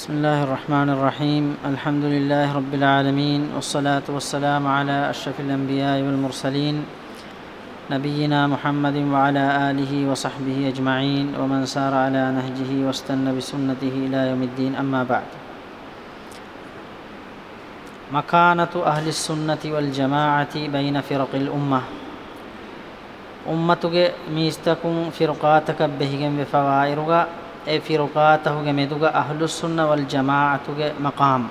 بسم الله الرحمن الرحيم الحمد لله رب العالمين والصلاة والسلام على أشرف الأنبياء والمرسلين نبينا محمد وعلى آله وصحبه أجمعين ومن سار على نهجه واستنى بسنته إلى يوم الدين أما بعد مكانة أهل السنة والجماعة بين فرق الأمة أمتك ميستكم فرقاتك بهجم بفوائرها ඒ ෆිරකාතහුගේ මෙදුග අහලුස්සුන්න වල් ජමාඅතුගේ මකාම්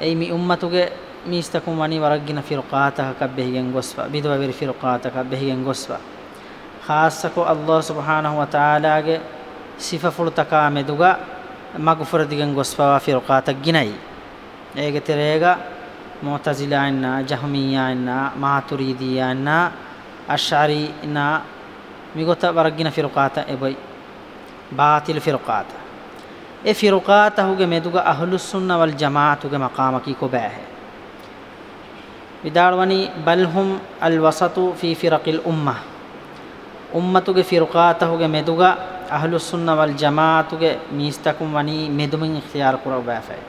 ඒ මි උම්මතුගේ මිස්තකුම් වනි වරග්ගින ෆිරකාතහ කබ්බෙහිගෙන් ගොස්වා බිදව විර ෆිරකාතහ කබ්බෙහිගෙන් ගොස්වා خاصකෝ අල්ලාහ් සුබ්හානහු වතාලාගේ සිෆෆුල් තකා මෙදුග මග්ෆර දිගෙන් ගොස්වා ෆිරකාතක් ගිනයි ඒගේ තෙරේග මුතසිලා ඉන්න ජහමියා ඉන්න මාතුරීදියා ඉන්න අෂාරී ඉන්න migota baragina firqaata ebay baatil firqaata e firqaata huge meduga ahlus sunna wal jamaatuge maqaamaki ko baahe විදාળවනි බල්හුම් අල් වසතු ෆී ෆිරකිල් උම්මා උම්මතුගේ ෆිරකාතහුගේ මෙදුගා අහලුස් සුන්න වල් ජමාතුගේ මීස්තකුම් වනී මෙදුමින් ඉඛතියාර කරව බෑෆයි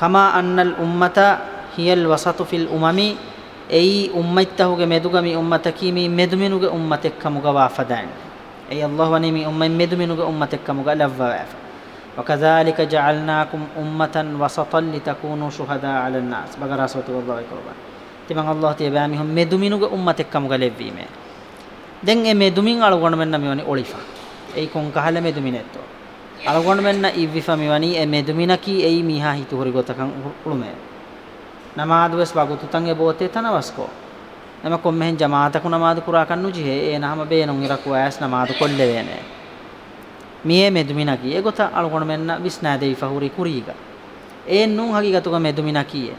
කමා අන්නල් උම්මත හියල් වසතු ෆිල් උමමි ei ummaitahuge medugami ummataki mi meduminuge ummatekkamuga wafadan ei allah wani mi ummay meduminuge ummatekkamuga lavwafa وكذلك جعلناكم أمة وسطا لتكونوا شهداء على الناس بقرة سورة الله كربان تمن الله تيبامي هم مدومينوغ أمتك كمغ لبيمه දැන් මේ මෙදුමින් අලගොණ මෙන්න මෙවනි ඔලිෆා. ඒ කොන් කහල මෙදුමින් ඇත්තෝ. අලගොණ මෙන්න ඉවිෆා මෙවනි මේ මෙදුමිනකී ඒ මීහා හිත හොරි ගොතකන් උළුමේ. ನಮಾದು ವೆಸ್ ಬಾಗು ತುತಂಗೆ ಬೋತೆ ತನವಸ್ಕೋ ನಮ ಕೊಮ್ಮೆಹೆನ್ ಜಮಾತಕು ನಮಾದು ಕುರಾ ಕಣ್ಣುಜಿಹೆ ಏ ನಮ ಬೇನು ಇರಕು ಆಸ್ ನಮಾದು ಕೊಲ್ಲೆವೇನೆ ಮಿಯೇ ಮೆದುಮಿನಕಿ ಏ ಗೊತ್ತ ಅಳ್ಕೊಂಡು ಮೆನ್ನ ವಿಸ್ನಾದೇವಿ ಫಹುರಿ ಕುರೀಗ ಏನ್ ನೂ ಹಗಿಗತುಗ ಮೆದುಮಿನಕಿಯೇ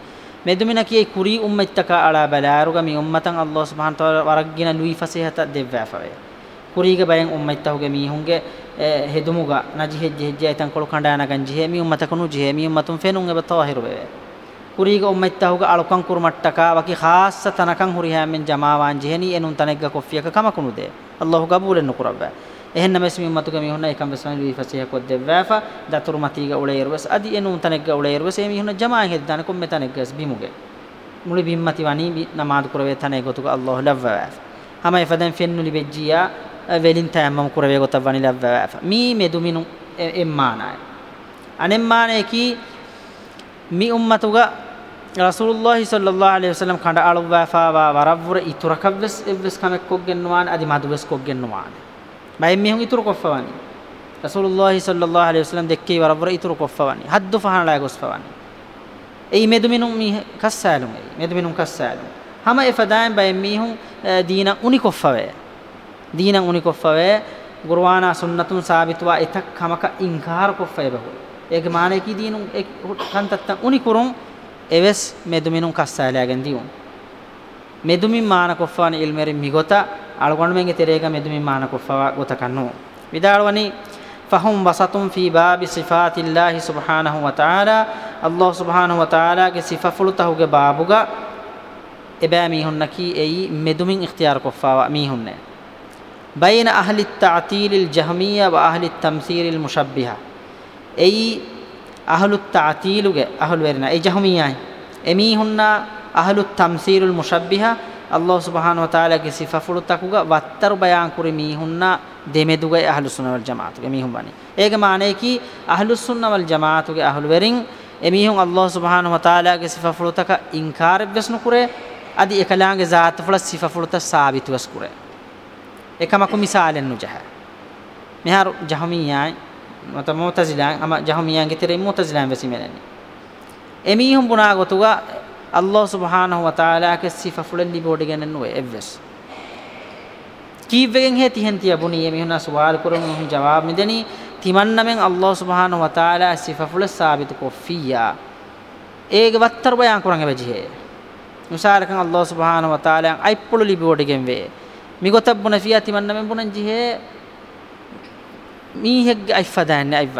ಮೆದುಮಿನಕಿಯೇ ಕುರಿ ಉಮ್ಮೆತ್ತಕ ಅಳ ಬಲಾರುಗ ಮಿ ಉಮ್ಮತಂ ಅಲ್ಲೋ ಸುಬಾನ್ ತವರ ವರಗ್ಗಿನ ಲುಯಿ ಫಸೇಹತ ದೆವ್ವಾಫವೆ ಕುರೀಗ ಬಯಂ ಉಮ್ಮೆತ್ತಹುಗೆ ಮೀಹುಂಗೆ ಹೆದುಮುಗ ನಜಿ ಹೆಜ್ಜೆ ಹೆಜ್ಜೆ ಐತಂ ಕೊಳು ಕಂಡಾನ ಗಂಜಿಹೆ ಮಿ ಉಮ್ಮತಕನು ಜಿಹೆ ಮಿ ಉಮ್ಮತುಂ ಫೆನುಂಗೆ ಬತ್ತಾಹಿರುವೆ uriga ummattahuga alukan kurmattaka waki khassa tanakan hurihamen jamaawan jeheni enun tanegga koffiyaka kamakunude allahu qabulen nuqurabba ehenna mesmi ummatuga mihunna ekam besman wi fasiha kod devvafa datur matiga ulayirwes adi enun tanegga ulayirwes emi hunna jamaa hedi tan kom metaneggas bimuge muli bimmati wani namad kurave tanegotuga allah lavva hama efadan fennu libejjiya velin tayammam kurave gotavani lavva mi meduminu emmana anemmane ki މި އުމަّތުގަ ರಸೂಲುಲ್ಲಾಹಿ ಸಲ್ಲಲ್ಲಾಹು ಅಲೈಹಿ ವಸಲ್ಲಂ ಕಂಡ ಅಳುವಾಫಾವಾ ವರವ್ವರ ಇತುರಕವ್ವೆಸ್ ಎವ್ವೆಸ್ ಕಮಕ್ಕೊಗ್ಗೆನ್ನುವಾನ ಅದಿ ಮದುವೆಸ್ ಕೊಗ್ಗೆನ್ನುವಾನ by ಮಿಹುಂ ಇತುರು ಕೊಫವಾನಿ ರಸೂಲುಲ್ಲಾಹಿ ಸಲ್ಲಲ್ಲಾಹು ಅಲೈಹಿ ವಸಲ್ಲಂ ದೆಕ್ಕಿ ವರವ್ವರ ಇತುರು ಕೊಫವಾನಿ ಹದ್ದು ಫಹನಲಾಯ ಗೊಸ್ಫವಾನಿ ei meduminum mi kassalum ei meduminum kassalum hama e fadaen bay mihum dina unikoffave dina unikoffave qur'ana sunnatun sabitwa etak kamaka inkar koffave bahul ege maane ki dinun ek kantatta uni kurun eves meduminun kassalagen diun medumin maana koffani ilmerin migota algon menge terega medumin maana koffawa gota kannu vidalwani فهم وسط في باب صفات الله سبحانه وتعالى الله سبحانه وتعالى کے صفہ فلتہ کے بابگا ابا میہن کی ای مدومن اختیار کو فاوا میہن بین اہل التعطیل الجہمیہ و اہل التمثیل المشبہہ ei ahlut ta'tiluge ahlu erna ei jahumiyai emi hunna ahlut tamsilul mushabbiha Allah subhanahu wa ta'ala ge sifafulu takuga wattaru bayan kuri mi hunna demeduga ahlu sunna wal jamaatu ge mi hun bani ege maane ki ahlu sunna wal jamaatu ge ahlu werin emi hun Allah subhanahu wa ta'ala ge sifafulu taka inkar besnu kure adi ekalange zaat fula sifafulu ta sabitu as kure ekama ku misalen nu jaha mehar jahmiyai මත මුතසිලා අම ජහමියන්ගේ තෙරේ මුතසිලාන් වෙසිමෙලන්නේ එමීහුම් බුණාගොතුගා අල්ලාහ් සුබ්හානහු වතාලාගේ සිෆා ෆුලෙන් ලිබෝඩි ගන්න නුවේ එවස් කීවෙන් හේති හෙන්තිය බුණී එමීහුනා සුවාල් කරමු මුහු ජවාබ් මිදෙනී තිමන්නමෙන් අල්ලාහ් සුබ්හානහු වතාලා සිෆා ෆුල සාබිත කොෆියා ඒගේ වත්තර බයන් කරන් වෙජිහේ මුසාරකන් අල්ලාහ් සුබ්හානහු වතාලා අයිප්පුළු ලිබෝඩි ගෙන් වේ මිගොතබ්බුන ෆියා තිමන්නමෙන් බුණන් ජිහේ මීහෙක්ගේ අයිෆදාන්නේ අයිව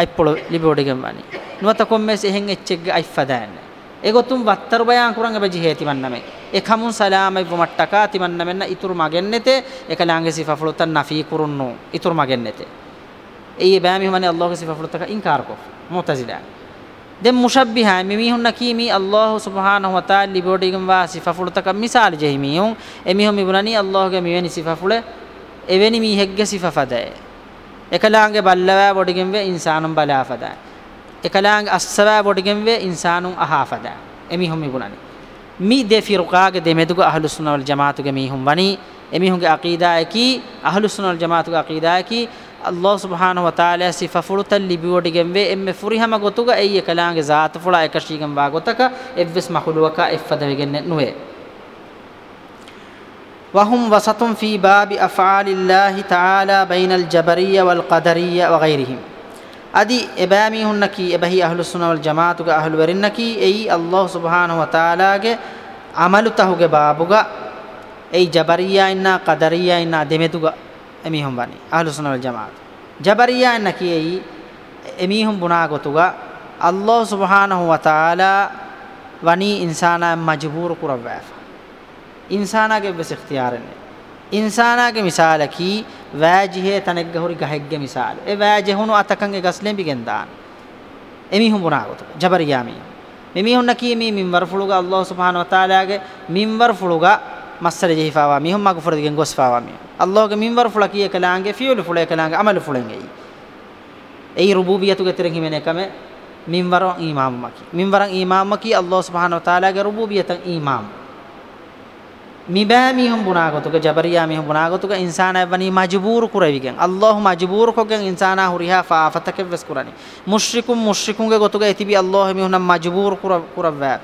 අයිපොළ ලිබෝඩිගෙන් වනි නුවත කොම්මෙස් එහෙන් එච්චෙක්ගේ අයිෆදාන්නේ ඒගොතුම් වත්තර බයන් කුරංග බජි හේතිවන්නමේ එකමුන් සලාමයි වමට්ටකා තිමන්නමෙන්න ඉතුරු මගෙන්නෙතේ එකලාංගේ සිෆෆලොතන් නෆී කුරුන්නු ඉතුරු මගෙන්නෙතේ ඒ බෑමි හමනේ අල්ලාහ්ගේ සිෆෆලොතක ඉන්කාර කොෆ මුතසිලා දැන් මුෂබ්බිහා මෙමිහුන් නකීමි අල්ලාහ් සුබ්හානහු වතාලා ලිබෝඩිගම් වා සිෆෆලොතක මිසාල ජෙහිමියුන් එමිහුන් මිබුනනි අල්ලාහ්ගේ මෙවැනි සිෆෆල එවැනි මීහෙක්ගේ සිෆෆදේ එකලාගේ බල්ලවෑ බොඩිගෙන් වේ ඉන්සානුම් බලාෆදා එකලාගේ අස්සවෑ බොඩිගෙන් වේ ඉන්සානුම් අහාෆදා එමිහුම් මිගුණනි මි දෙ ෆිරුකාගේ දෙමෙදුග අහලු සුන්නා වල් ජමාතුගේ මිහුම් වනි එමිහුන්ගේ අකීදා යකි අහලු සුන්නා වල් ජමාතුගේ අකීදා යකි අල්ලාහ් සුබ්හානහු වතාලා සිෆෆුරුත ලිබි බොඩිගෙන් වේ එම්මෙ ෆුරිහම ගොතුග එයි එකලාගේ ذات ෆුලා එකශීගම් වා ගොතක එව්ස් මහලුවක එෆ්ෆද වෙගෙන්නේ නුවේ وهم وسط في باب أفعال الله تعالى بين الجبرية والقدرية وغيرهم أدي إبامي هنكي إبهي أهل السنة والجماعة أهل ورنكي أي الله سبحانه وتعالى عمل تهوغ بابوغا أي جبرية إنا قدرية إنا دمتوغا أميهم بني أهل السنة والجماعة جبرية إنكي أي أميهم بناغتوغا الله سبحانه وتعالى وني إنسانا مجبور كربعفا ඉන්සානාගේ වෙස් ඉක්තියාරනේ ඉන්සානාගේ මිසාලකී වාජිහේ තනෙක් ගහුරි ගහෙක්ගේ මිසාල ඒ වාජිහුණු අතකන් ඒ ගස්ලෙන් බිගෙන් දාන එමිහුන් බුණාගොත ජබරියාමි මෙමිහුන්න කීමි මින්වර් ෆුලුගා අල්ලාහ් සුබ්හානහු වතාලාගේ මින්වර් ෆුලුගා මස්සර ජීෆාවා මිහුන් මග්ෆුර දිගෙන් ගොස්ෆාවා මි අල්ලාහ්ගේ මින්වර් ෆුලා කී එකලාංගේ ෆියුල් ෆුලා එකලාංගේ අමල් ෆුලෙන් එයි ඒ රුබූබියතු ගතරන් හිමෙන එකම මින්වරන් ඊමාම්මකි මින්වරන් ඊමාම්මකි අල්ලාහ් සුබ්හානහු වතාලාගේ රුබූබියතන් ඊමාම්මකි මිබෑමිහුම් බුණාගතුක ජබරියාමිහුම් බුණාගතුක ඉන්සානය වනී මජබූරු කුරවිගෙන් අල්ලාහ් මජබූරු කොගෙන් ඉන්සානා හුරිහා ෆාෆතක වෙස් කුරණි මුශ්රිකුම් මුශ්රිකුන්ගේ ගොතුක එතිබි අල්ලාහ් මිහුනම් මජබූරු කුර කුරවෑ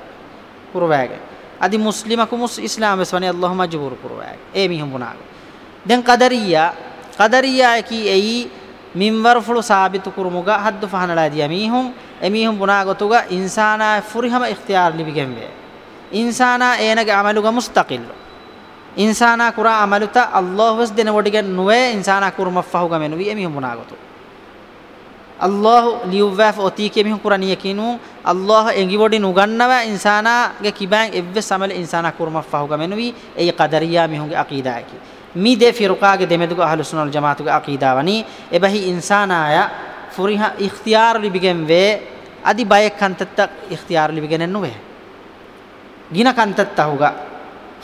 කුරවෑගේ අදි මුස්ලිමකු මුස් ඉස්ලාම් වෙස් වනී අල්ලාහ් මජබූරු කුරවෑ ඒ මිහුම් බුණාග දැන් කදරියා කදරියා කී එයි මින්වර ෆුළු සාබිතු කුරුමුග හද්දු ෆහනලා දිය මිහුම් එමිහුම් බුණාගතුක ඉන්සානා ෆුරිහම ඉක්තියාර ලිබිගෙන් වේ ඉන්සානා ඒනගේ අමලුග මුස්තකිල්ලෝ ඉන්සානා කුරා අමලුත අල්ලාහ් වස් දෙන වඩිග නුවේ ඉන්සානා කුරුම ෆහුග මෙනු වි එමිහු මුනාගතු අල්ලාහ් ලියුවැෆ් ඔති කෙමිහු කුරානිය කිනු අල්ලාහ් එඟි වඩි නුගන්නවා ඉන්සානාගේ කිබෑන් එව්වෙ සමල ඉන්සානා කුරුම ෆහුග මෙනු වි ඒ කදරියා මිහුගේ අකීදායකි මි දෙ ෆිරුකාගේ දෙමෙදුග අහලු සුනල් ජමාතුගේ අකීදාවනි එබහි ඉන්සානාය ෆුරිහා ඉඛතියාර ලිබිගෙන් වේ අදි බයක් කන්තත්ත ඉඛතියාර ලිබිගෙන් නුවේ ගින කන්තත්ත හුගා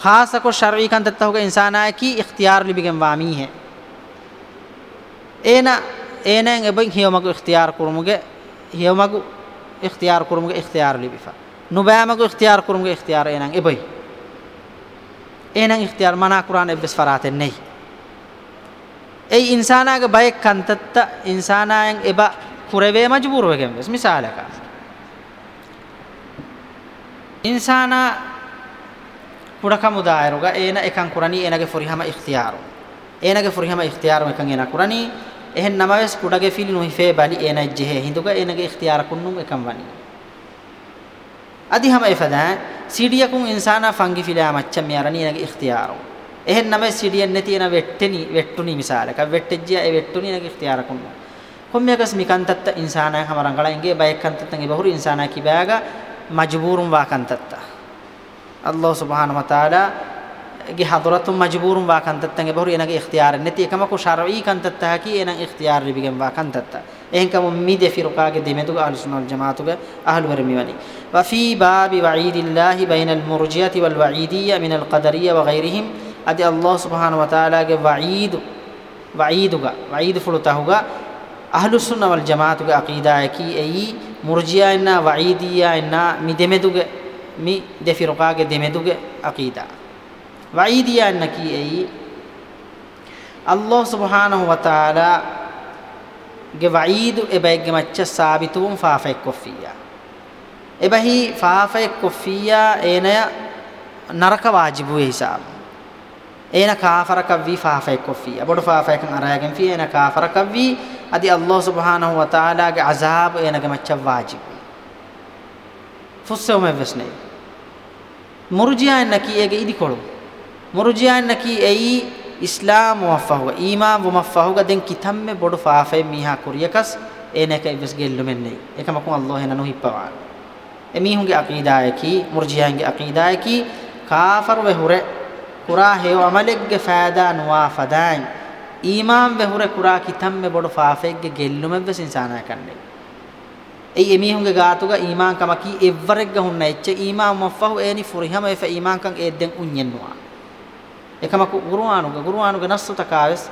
खास को शर्वी कन तत्ता होगा इंसाना की इख्तियार लिबिगम वामी है एना एना एबं हियोमगु इख्तियार कुरमुगे हियोमगु इख्तियार कुरमुगे इख्तियार लिबिफा නුබෑමක ඉක්තියාර කුරුමක ඉක්තියාර එනං එබයි එනං ඉක්තියාර මනා කුරාන එබ්බස් ෆරාතෙන් නෙයි ඒ ඉන්සානාගේ බයක් කන්තත්ත ඉන්සානායන් එබ කුරවේ මජබූරවගෙන් වෙස් මිසාලක ඉන්සානා පුඩකමු දායරුග ඒන එකන් කුරණී ඒනගේ ෆොරිහම ඉක්තියාරු ඒනගේ ෆොරිහම ඉක්තියාරු එකන් ඒන කුරණී එහෙන් නමවස් කුඩගේ ෆිලි නොහිෆේ බනි ඒන ජෙහෙ හිඳුග ඒනගේ ඉක්තියාර කුන්නුම් එකන් වනි අදි හැම එපදා සීඩියකුන් ඉන්සානා ෆංගි ෆිලා මච්චම් යරණී ඒනගේ ඉක්තියාරු එහෙන් නමවස් සීඩියන් නැති ඒන වෙට්ටෙනි වෙට්ටුනි මිසාලක වෙට්ටෙජ්ජිය ඒ වෙට්ටුනි ඒනගේ ඉක්තියාර කුන්නුම් කොම්මියකස් මිකන්තත්ත ඉන්සානා හමරංගලා ඉංගේ බයකන්තත්තන්ගේ බහුරු ඉන්සානා කිබෑගා මජබූරුම් වාකන්තත්තා الله سبحانه وتعالى جي حضرتهم مجبور واكن تتنگ بهر انك اختيار نتي كما كو شرعي كان تتاكي انك اختيار بيگم واكن تت ان كم امید فرقا کے دیمے تو اہل سنت جماعت کے اہل برمی والی وفي باب وعيد الله بين المرجئه والوعيديه من القدريه وغيرهم ادي الله سبحانه وتعالى کے وعید وعید کا وعید فلتا ہوگا اہل سنت والجماعت کے عقیدہ ہے کہ ای مرجئہ نہ وعیدیہ نہ میدمے تو mi de firqaage demeduge aqida waidiya annaki ei allah subhanahu wa taala ge waidu ebayge macca saabitun faafay koffiya ebahi faafay koffiya enaya naraka wajibu hisab ena kaafara kavvi faafay koffiya bodu faafay kan arayagen fi ena kaafara kavvi adi allah subhanahu wa taala ge azab ena ge macca wajibu fusse umme vesnei ಮುರುಜಿಯಾನ್ನ ಕೀಯಗೆ ಇದಿಕೊಳು ಮುರುಜಿಯಾನ್ನ ಕೀ ಎಯಿ ಇಸ್ಲಾಮ್ ಮುವಫಹುಗ ಈಮಾನ್ ಮುವಫಹುಗ ದೆನ್ ಕಿತಮ್ಮೆ ಬೊಡು ಫಾಫೆ ಮೀಹಾ ಕುರಿಯಕಸ್ ಏನಕ ಇಬಸ್ ಗೆಲ್ಲುಮೆನ್ನೆ ಏಕಮಕು ಅಲ್ಲಾಹ್ ಏನನು ಹಿಪ್ಪವಾ ಎಮೀಹುಂಗೆ ಅಕೀದಾಯಕಿ ಮುರ್ಜಿಯಾಂಗೆ ಅಕೀದಾಯಕಿ ಕಾಫರ್ ವೆಹುರೆ ಕುರಾ ಹೇವ ಅಮಲೆಗ್ಗೆ ಫಾದಾ ನುವಾ ಫದಾಯ್ ಈಮಾನ್ ವೆಹುರೆ ಕುರಾ ಕಿತಮ್ಮೆ ಬೊಡು ಫಾಫೆಗ್ಗೆ ಗೆಲ್ಲುಮೆವ್ವೆಸ್ ಇನ್ಸಾನಾ ಕಂಡೆ ei emihunge gaatuga iimaan kama ki evvaregga hunna ecce iimaan maffahu eeni furihama efe iimaan kan eedden unyennuwa ekama qur'aanuga qur'aanuga nassu takaves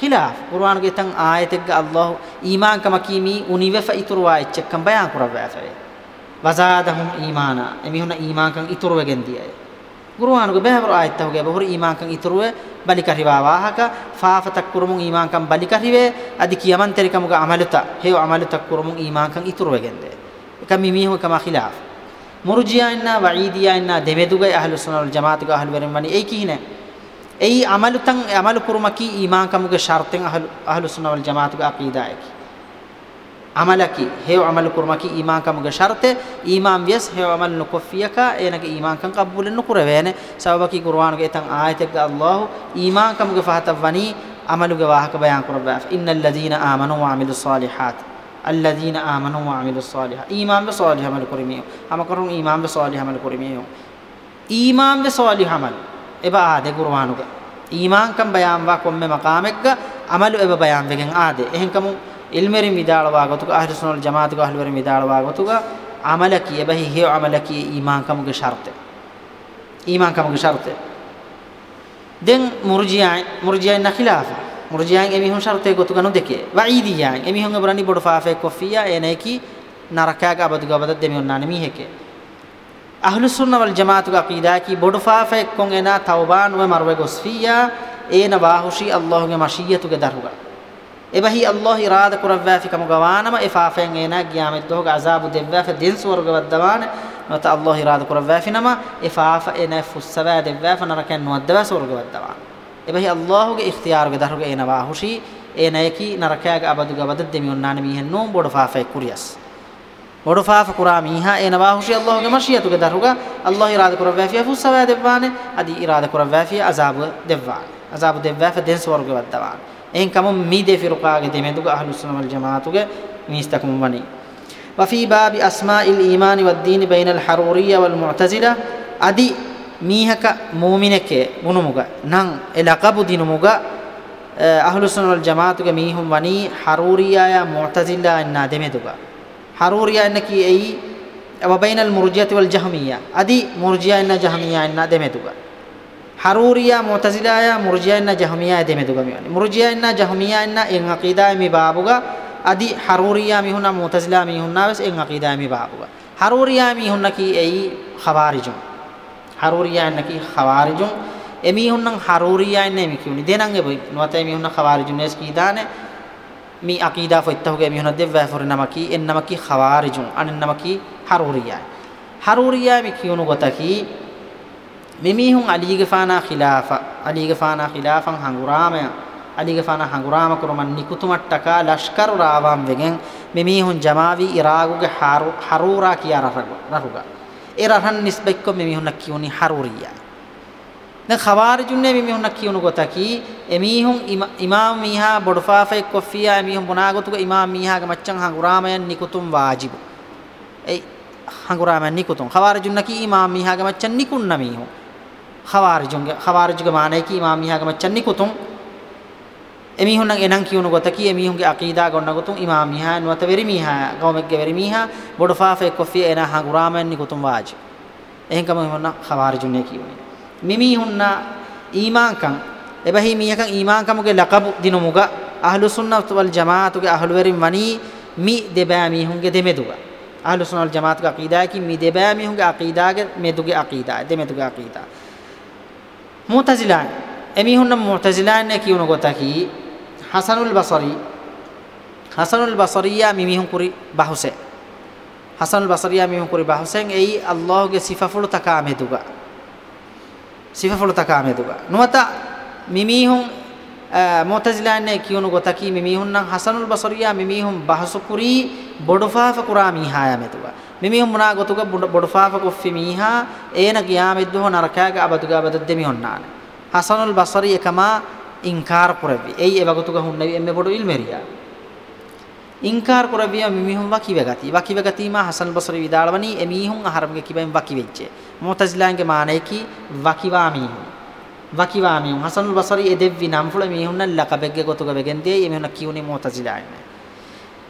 khilaf qur'aanuge tan aayategga allah iimaan kama ki mi univefa iturwa ecce kan bayan kurawafare wazadahum iimana emihuna iimaan kan iturwegen diyaye ගුරුවානුගේ බෑවර ආයත්තවගේ බොහොර ඊමාංකම් ඉතුරුවේ බලික රිවාවාහක ෆාෆතක් කුරුමුන් ඊමාංකම් බලික රිවේ අදි කියමන් තරිකමුග අමලත හේව අමලත කුරුමුන් ඊමාංකම් ඉතුරුවගෙන්දේ එක මිමිහු කම ඛිලාෆ මුර්ජියා ඉන්න වঈදියා ඉන්න දෙවෙදුගේ අහලු සනල් ජමාතුගේ අහලු වෙරම් වනි ඒ කිහිනේ ඒ අමලතන් අමල කුරුමකී ඊමාංකමුගේ ෂර්තෙන් අහලු අහලු සනල් ජමාතුගේ අකීදායකි අමලකි හේව අමල් කුර්මකි ඊමාන්කමගේ ෂර්තේ ඊමාම් වියස් හේව අමල් නොකොෆියකා එනගේ ඊමාන්කම් කබ්බුලෙන් නොකරවෑනේ සවබකි කුර්ආනගේ එතන් ආයතෙක්ගේ අල්ලාහ් ඊමාන්කමගේ ෆහතවනි අමලුගේ වාහක බයන් කරබෑ ඉන්නල් ලදීන ආමනු වඅමිලු සාලිහාත් අල්ලදීන ආමනු වඅමිලු සාලිහා ඊමාම්ගේ සාලිහ අමල් කරමියෝ අම කරුන් ඊමාම්ගේ සාලිහ අමල් කරමියෝ ඊමාම්ගේ සාලිහ අමල් එබා ආදේ කුර්ආනුගේ ඊමාන්කම් බයන් වා කොම්මේ මකාමෙක්ගා අමලු එබ බයන් වෙගෙන් ආදේ එහෙන්කමු ilmeri midaalawagotuga ahlu sunnal jamaatuga ahluveri midaalawagotuga amalaki ebahi hiyo amalaki iman kamuge sharte iman kamuge sharte den murjiyan murjiyan na khilafa murjiyan emi hun sharte gotuga nu deke waidiyan emi hun ebrani bodu faafe kofiya eneki narakaga abaduga abadad demi onnane mi heke ahlu sunna wal jamaatuga aqida ki bodu faafe kon ena tawban we marwe gosfiya ena wahushi allahge mashiyatuge daruga එබහි අල්ලාහ් ඉරාද කුරවෑෆිකම ගවානම එෆාෆෙන් එනා ගියාමෙත් දොහග අසාබු දෙවෑෆ දින් ස්වර්ගවද්දවාන නොත අල්ලාහ් ඉරාද කුරවෑෆිනම එෆාෆ එනා ෆුස්සවා දෙවෑෆ නරකන් නොද්දවා ස්වර්ගවද්දවාන එබහි අල්ලාහ්ගේ ඉක්තියාරුග දරහුග එනවා හුෂි එනායකි නරකයාග අබදු ගවද දෙමියොන්නාන මීහෙන් නෝ බොඩ ෆාෆේ කුරියස් බොඩ ෆාෆ කුරා මීහා එනවා හුෂි අල්ලාහ්ගේ මශියතුග දරහුග අල්ලාහ් ඉරාද කුරවෑෆිය ෆුස්සවා දෙවවාන අදි ඉරාද කුරවෑෆිය අසාබු දෙවවාන අසාබු දෙවෑෆ දින් ස්වර්ගවද්දවාන එහෙන් කම මීදේ ෆිරකාගේ දෙමෙදුග අහ්ලුස්සන වල් ජමාතුගේ මිස්තකම වනි وفي باب اسماء الايمان والدين بين الحروريه والمعتزله ادي ميهك مؤمنك منمغ نن لقب دينمغ අහලුසන වල් ජමාතුගේ මීහුම් වනී හරූරියාය මුතසිල්ලා එන්න දෙමෙතුගා හරූරියා එන්න කී එයි වබයිනල් මුර්ජියති වල් ජහමියා අදි මුර්ජියා එන්න ජහමියා එන්න දෙමෙතුගා haruriya mu'tazilaya murji'anna jahmiya de medugami murji'anna jahmiya inna en aqida mi babuga adi haruriya mi hunna mu'tazila mi hunna bas en aqida mi babuga haruriya mi hunna ki ei khawarijum haruriya inna ki khawarijum emi hunna haruriya inna mi kiuni denange boy nuata mi hunna khawarijum es ki dane mi aqida foittahuge mi hunna devva for namaki en namaki khawarijum an namaki haruriya haruriya mi kiunu gotaki මෙමීහුන් අලීගෆානා ඛිලාෆා අලීගෆානා ඛිලාෆන් හංගුරාමය අලීගෆානා හංගුරාම කුරමන් නිකුතුමට්ටකා ලෂ්කරු රාවාම් වෙගෙන් මෙමීහුන් ජමාවි ඉරාගුගේ හරූරා කියා රහුගා ඒ රහන් නිස්බෙක්ක මෙමීහුන් කියුනි හරූරියා දැන් ඛවාරිජුන්නේ මෙමීහුන් කියුණු ගොතකි එමීහුන් ඉමාම් මීහා බොඩෆාෆේ කොෆියා එමීහුන් මොනාගතුගේ ඉමාම් මීහාගේ මච්චන් හංගුරාමයන් නිකුතුම් වාජිබු ඒ හංගුරාමයන් නිකුතුම් ඛවාරිජුන්නකි ඉමාම් මීහාගේ මච්චන් නිකුන්න මීහුන් ಖವಾರಿಜುಂಗೆ ಖವಾರಿಜುಗೆ ಮಾನೈಕಿ ಇಮಾಮಿಯಾಗ ಮಚ್ಚನ್ನಿ ಕುತುಂ ಎಮಿಹುನ್ನಂಗೆ ಎನಂ ಕಿಯುನು ಗೊತಕಿ ಎಮಿಹುಂಗೆ ಅಕೀದಾ ಗೊಂಡಗುತುಂ ಇಮಾಮಿಹಾ ನುವತ ವೆರಿಮಿಹಾ ಗೌಮೆಗ್ಗೆ ವೆರಿಮಿಹಾ ಬೊಡಫಾಫೆ ಕೊಫಿ ಎನಾ ಹಾ ಗುರಾಮನ್ನಿ ಕುತುಂ was ಎಹೆಂಕ ಮಹುನ್ನ ಖವಾರಿಜುನ್ನೆ ಕಿಯುನಿ ಮಿಮಿಹುನ್ನ ಈಮಾಂಕಂ ಎಬಹಿ ಮಿಯಕಂ ಈಮಾಂಕಮುಗೆ ಲಕಬು ದಿನುಮುಗ ಅಹ್ಲು ಸುನ್ನತ್ ವಲ್ ಜಮಾತುಗೆ ಅಹ್ಲು very ಮನಿ ಮಿ ದೆಬಾ ಮಿಹುಂಗೆ ದೆಮೆದುಗ ಅಹ್ಲು ಸುನ್ನ ವಲ್ ಜಮಾತ್ಗೆ ಅಕೀದಾ ಕಿ ಮಿ ದೆಬಾ ಮಿಹುಂಗೆ ಅಕೀದಾಗೆ ಮೆದುಗೆ ಅಕೀದಾ ದೆಮೆದುಗೆ ಅಕೀದಾ මුතසිලාන් එමිහුන්න මුතසිලාන්නේ කියුණ ගොතකි හසනුල් බසරි හසනුල් බසරියා මිමිහුන් කුරි බහුසේ හසනුල් බසරියා මිමිහුන් කුරි බහුසෙන් එයි අල්ලාහගේ සිෆෆුල් තකාමෙදුගා සිෆෆුල් තකාමෙදුගා නුවත මිමිහුන් ಮುತಜಿಲಾನ್ನೇ ಕಿಯುನು ಗೊತಕಿ ಮಿಮಿಹುನ್ ನಂ ಹಸನುಲ್ ಬಸರಿಯಾ ಮಿಮಿಹುಂ ಬಹಸುಕುರಿ ಬೊಡುಫಾಫ ಕುರಾ ಮೀಹಾಯ ಮೆತುಗ ಮಿಮಿಹುಂ ಮುನಾ ಗೊತುಗ ಬೊಡುಫಾಫ ಕುಫಿ ಮೀಹಾ ಏನ ಗಿಯಾಮಿದ್ದು ನರಕಾಗ ಅಬದುಗ ಅಬದದ್ದೆ ಮಿಹುನ್ನಾನೆ ಹಸನುಲ್ ಬಸರಿಯ ಕಮ ಇನ್ಕಾರ ಕುರವಿ ಏಯ್ ಎವಗುತುಗ ಹುನ್ನವಿ ಎಮ್ಮೆ ಬೊಡು ಇಲ್ಮೆರಿಯಾ ඉංකාර කරවිය මිමිහුම් වකිව ගති වකිව ගතිම හසන් බසරි විදාලවනි එමිහුම් අහරම්ගේ කිබෙන් වකිවෙච්චේ මුතස්ලාන්ගේ මානෙකි වකිවා මිහුම් වකිවා මියුන් හසනුල් බසරි එදෙව්වි නම් ෆුල මිහුන්න ලකබෙග්ගේ ගොතුක වෙගෙන්දී මිහුන්න කියුනේ මුතසිලායින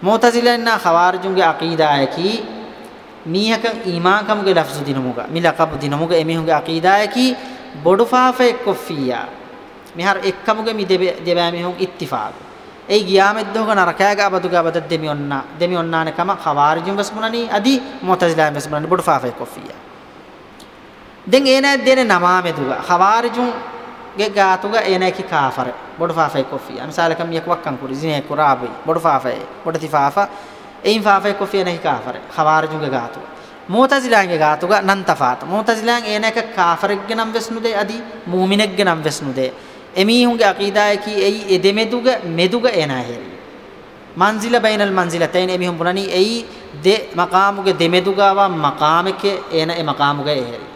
මුතසිලෙන්න ඛවාරිජුන්ගේ අකීදායකි මීහක ඊමාකම්ගේ ලෆ්සු දිනමුග මිලකබ දිනමුග එමිහුන්ගේ අකීදායකි බොඩුෆාෆේ කොෆියා මිහර එක්කමුගේ මි දෙබෑ මිහුන් ඉත්තිෆාග ඒ ගියාමෙද්දෝක නරකයාගේ අබදුග අබද දෙමි ඔන්න දෙමි ඔන්නානකම ඛවාරිජුන් වස්මුණනි අදි මුතසිලායින් වස්මුණනි බොඩුෆාෆේ කොෆියා දැන් ඒනෑ දෙන නමාමෙදුග හවාරිජුන් ගේ ගාතුග ඒනෑ කි කාෆර බොඩ ෆාෆේ කොෆිය මිසාලකම් යක් වක්කන් කුරි සිනේ කුරාබේ බොඩ ෆාෆේ බොඩ තිෆාෆා එයින් ෆාෆේ කොෆිය නැහි කාෆර හවාරිජුන් ගේ ගාතුග මූතසිලාන්ගේ ගාතුග නන්තෆාත මූතසිලාන් ඒනෑක කාෆරෙක්ගේ නම් වෙස්නුදේ අදි මූමිනෙක්ගේ නම් වෙස්නුදේ එමීහුන්ගේ අකීදාය කි එයි එදෙමෙදුග මෙදුග ඒනෑ හේරි මන්සිල බයිනල් මන්සිලතයින් එමිහුම් පුනනි එයි දෙ මකාමුගේ දෙමෙදුගාවා මකාමකේ එන ඒ මකාමුගේ හේරි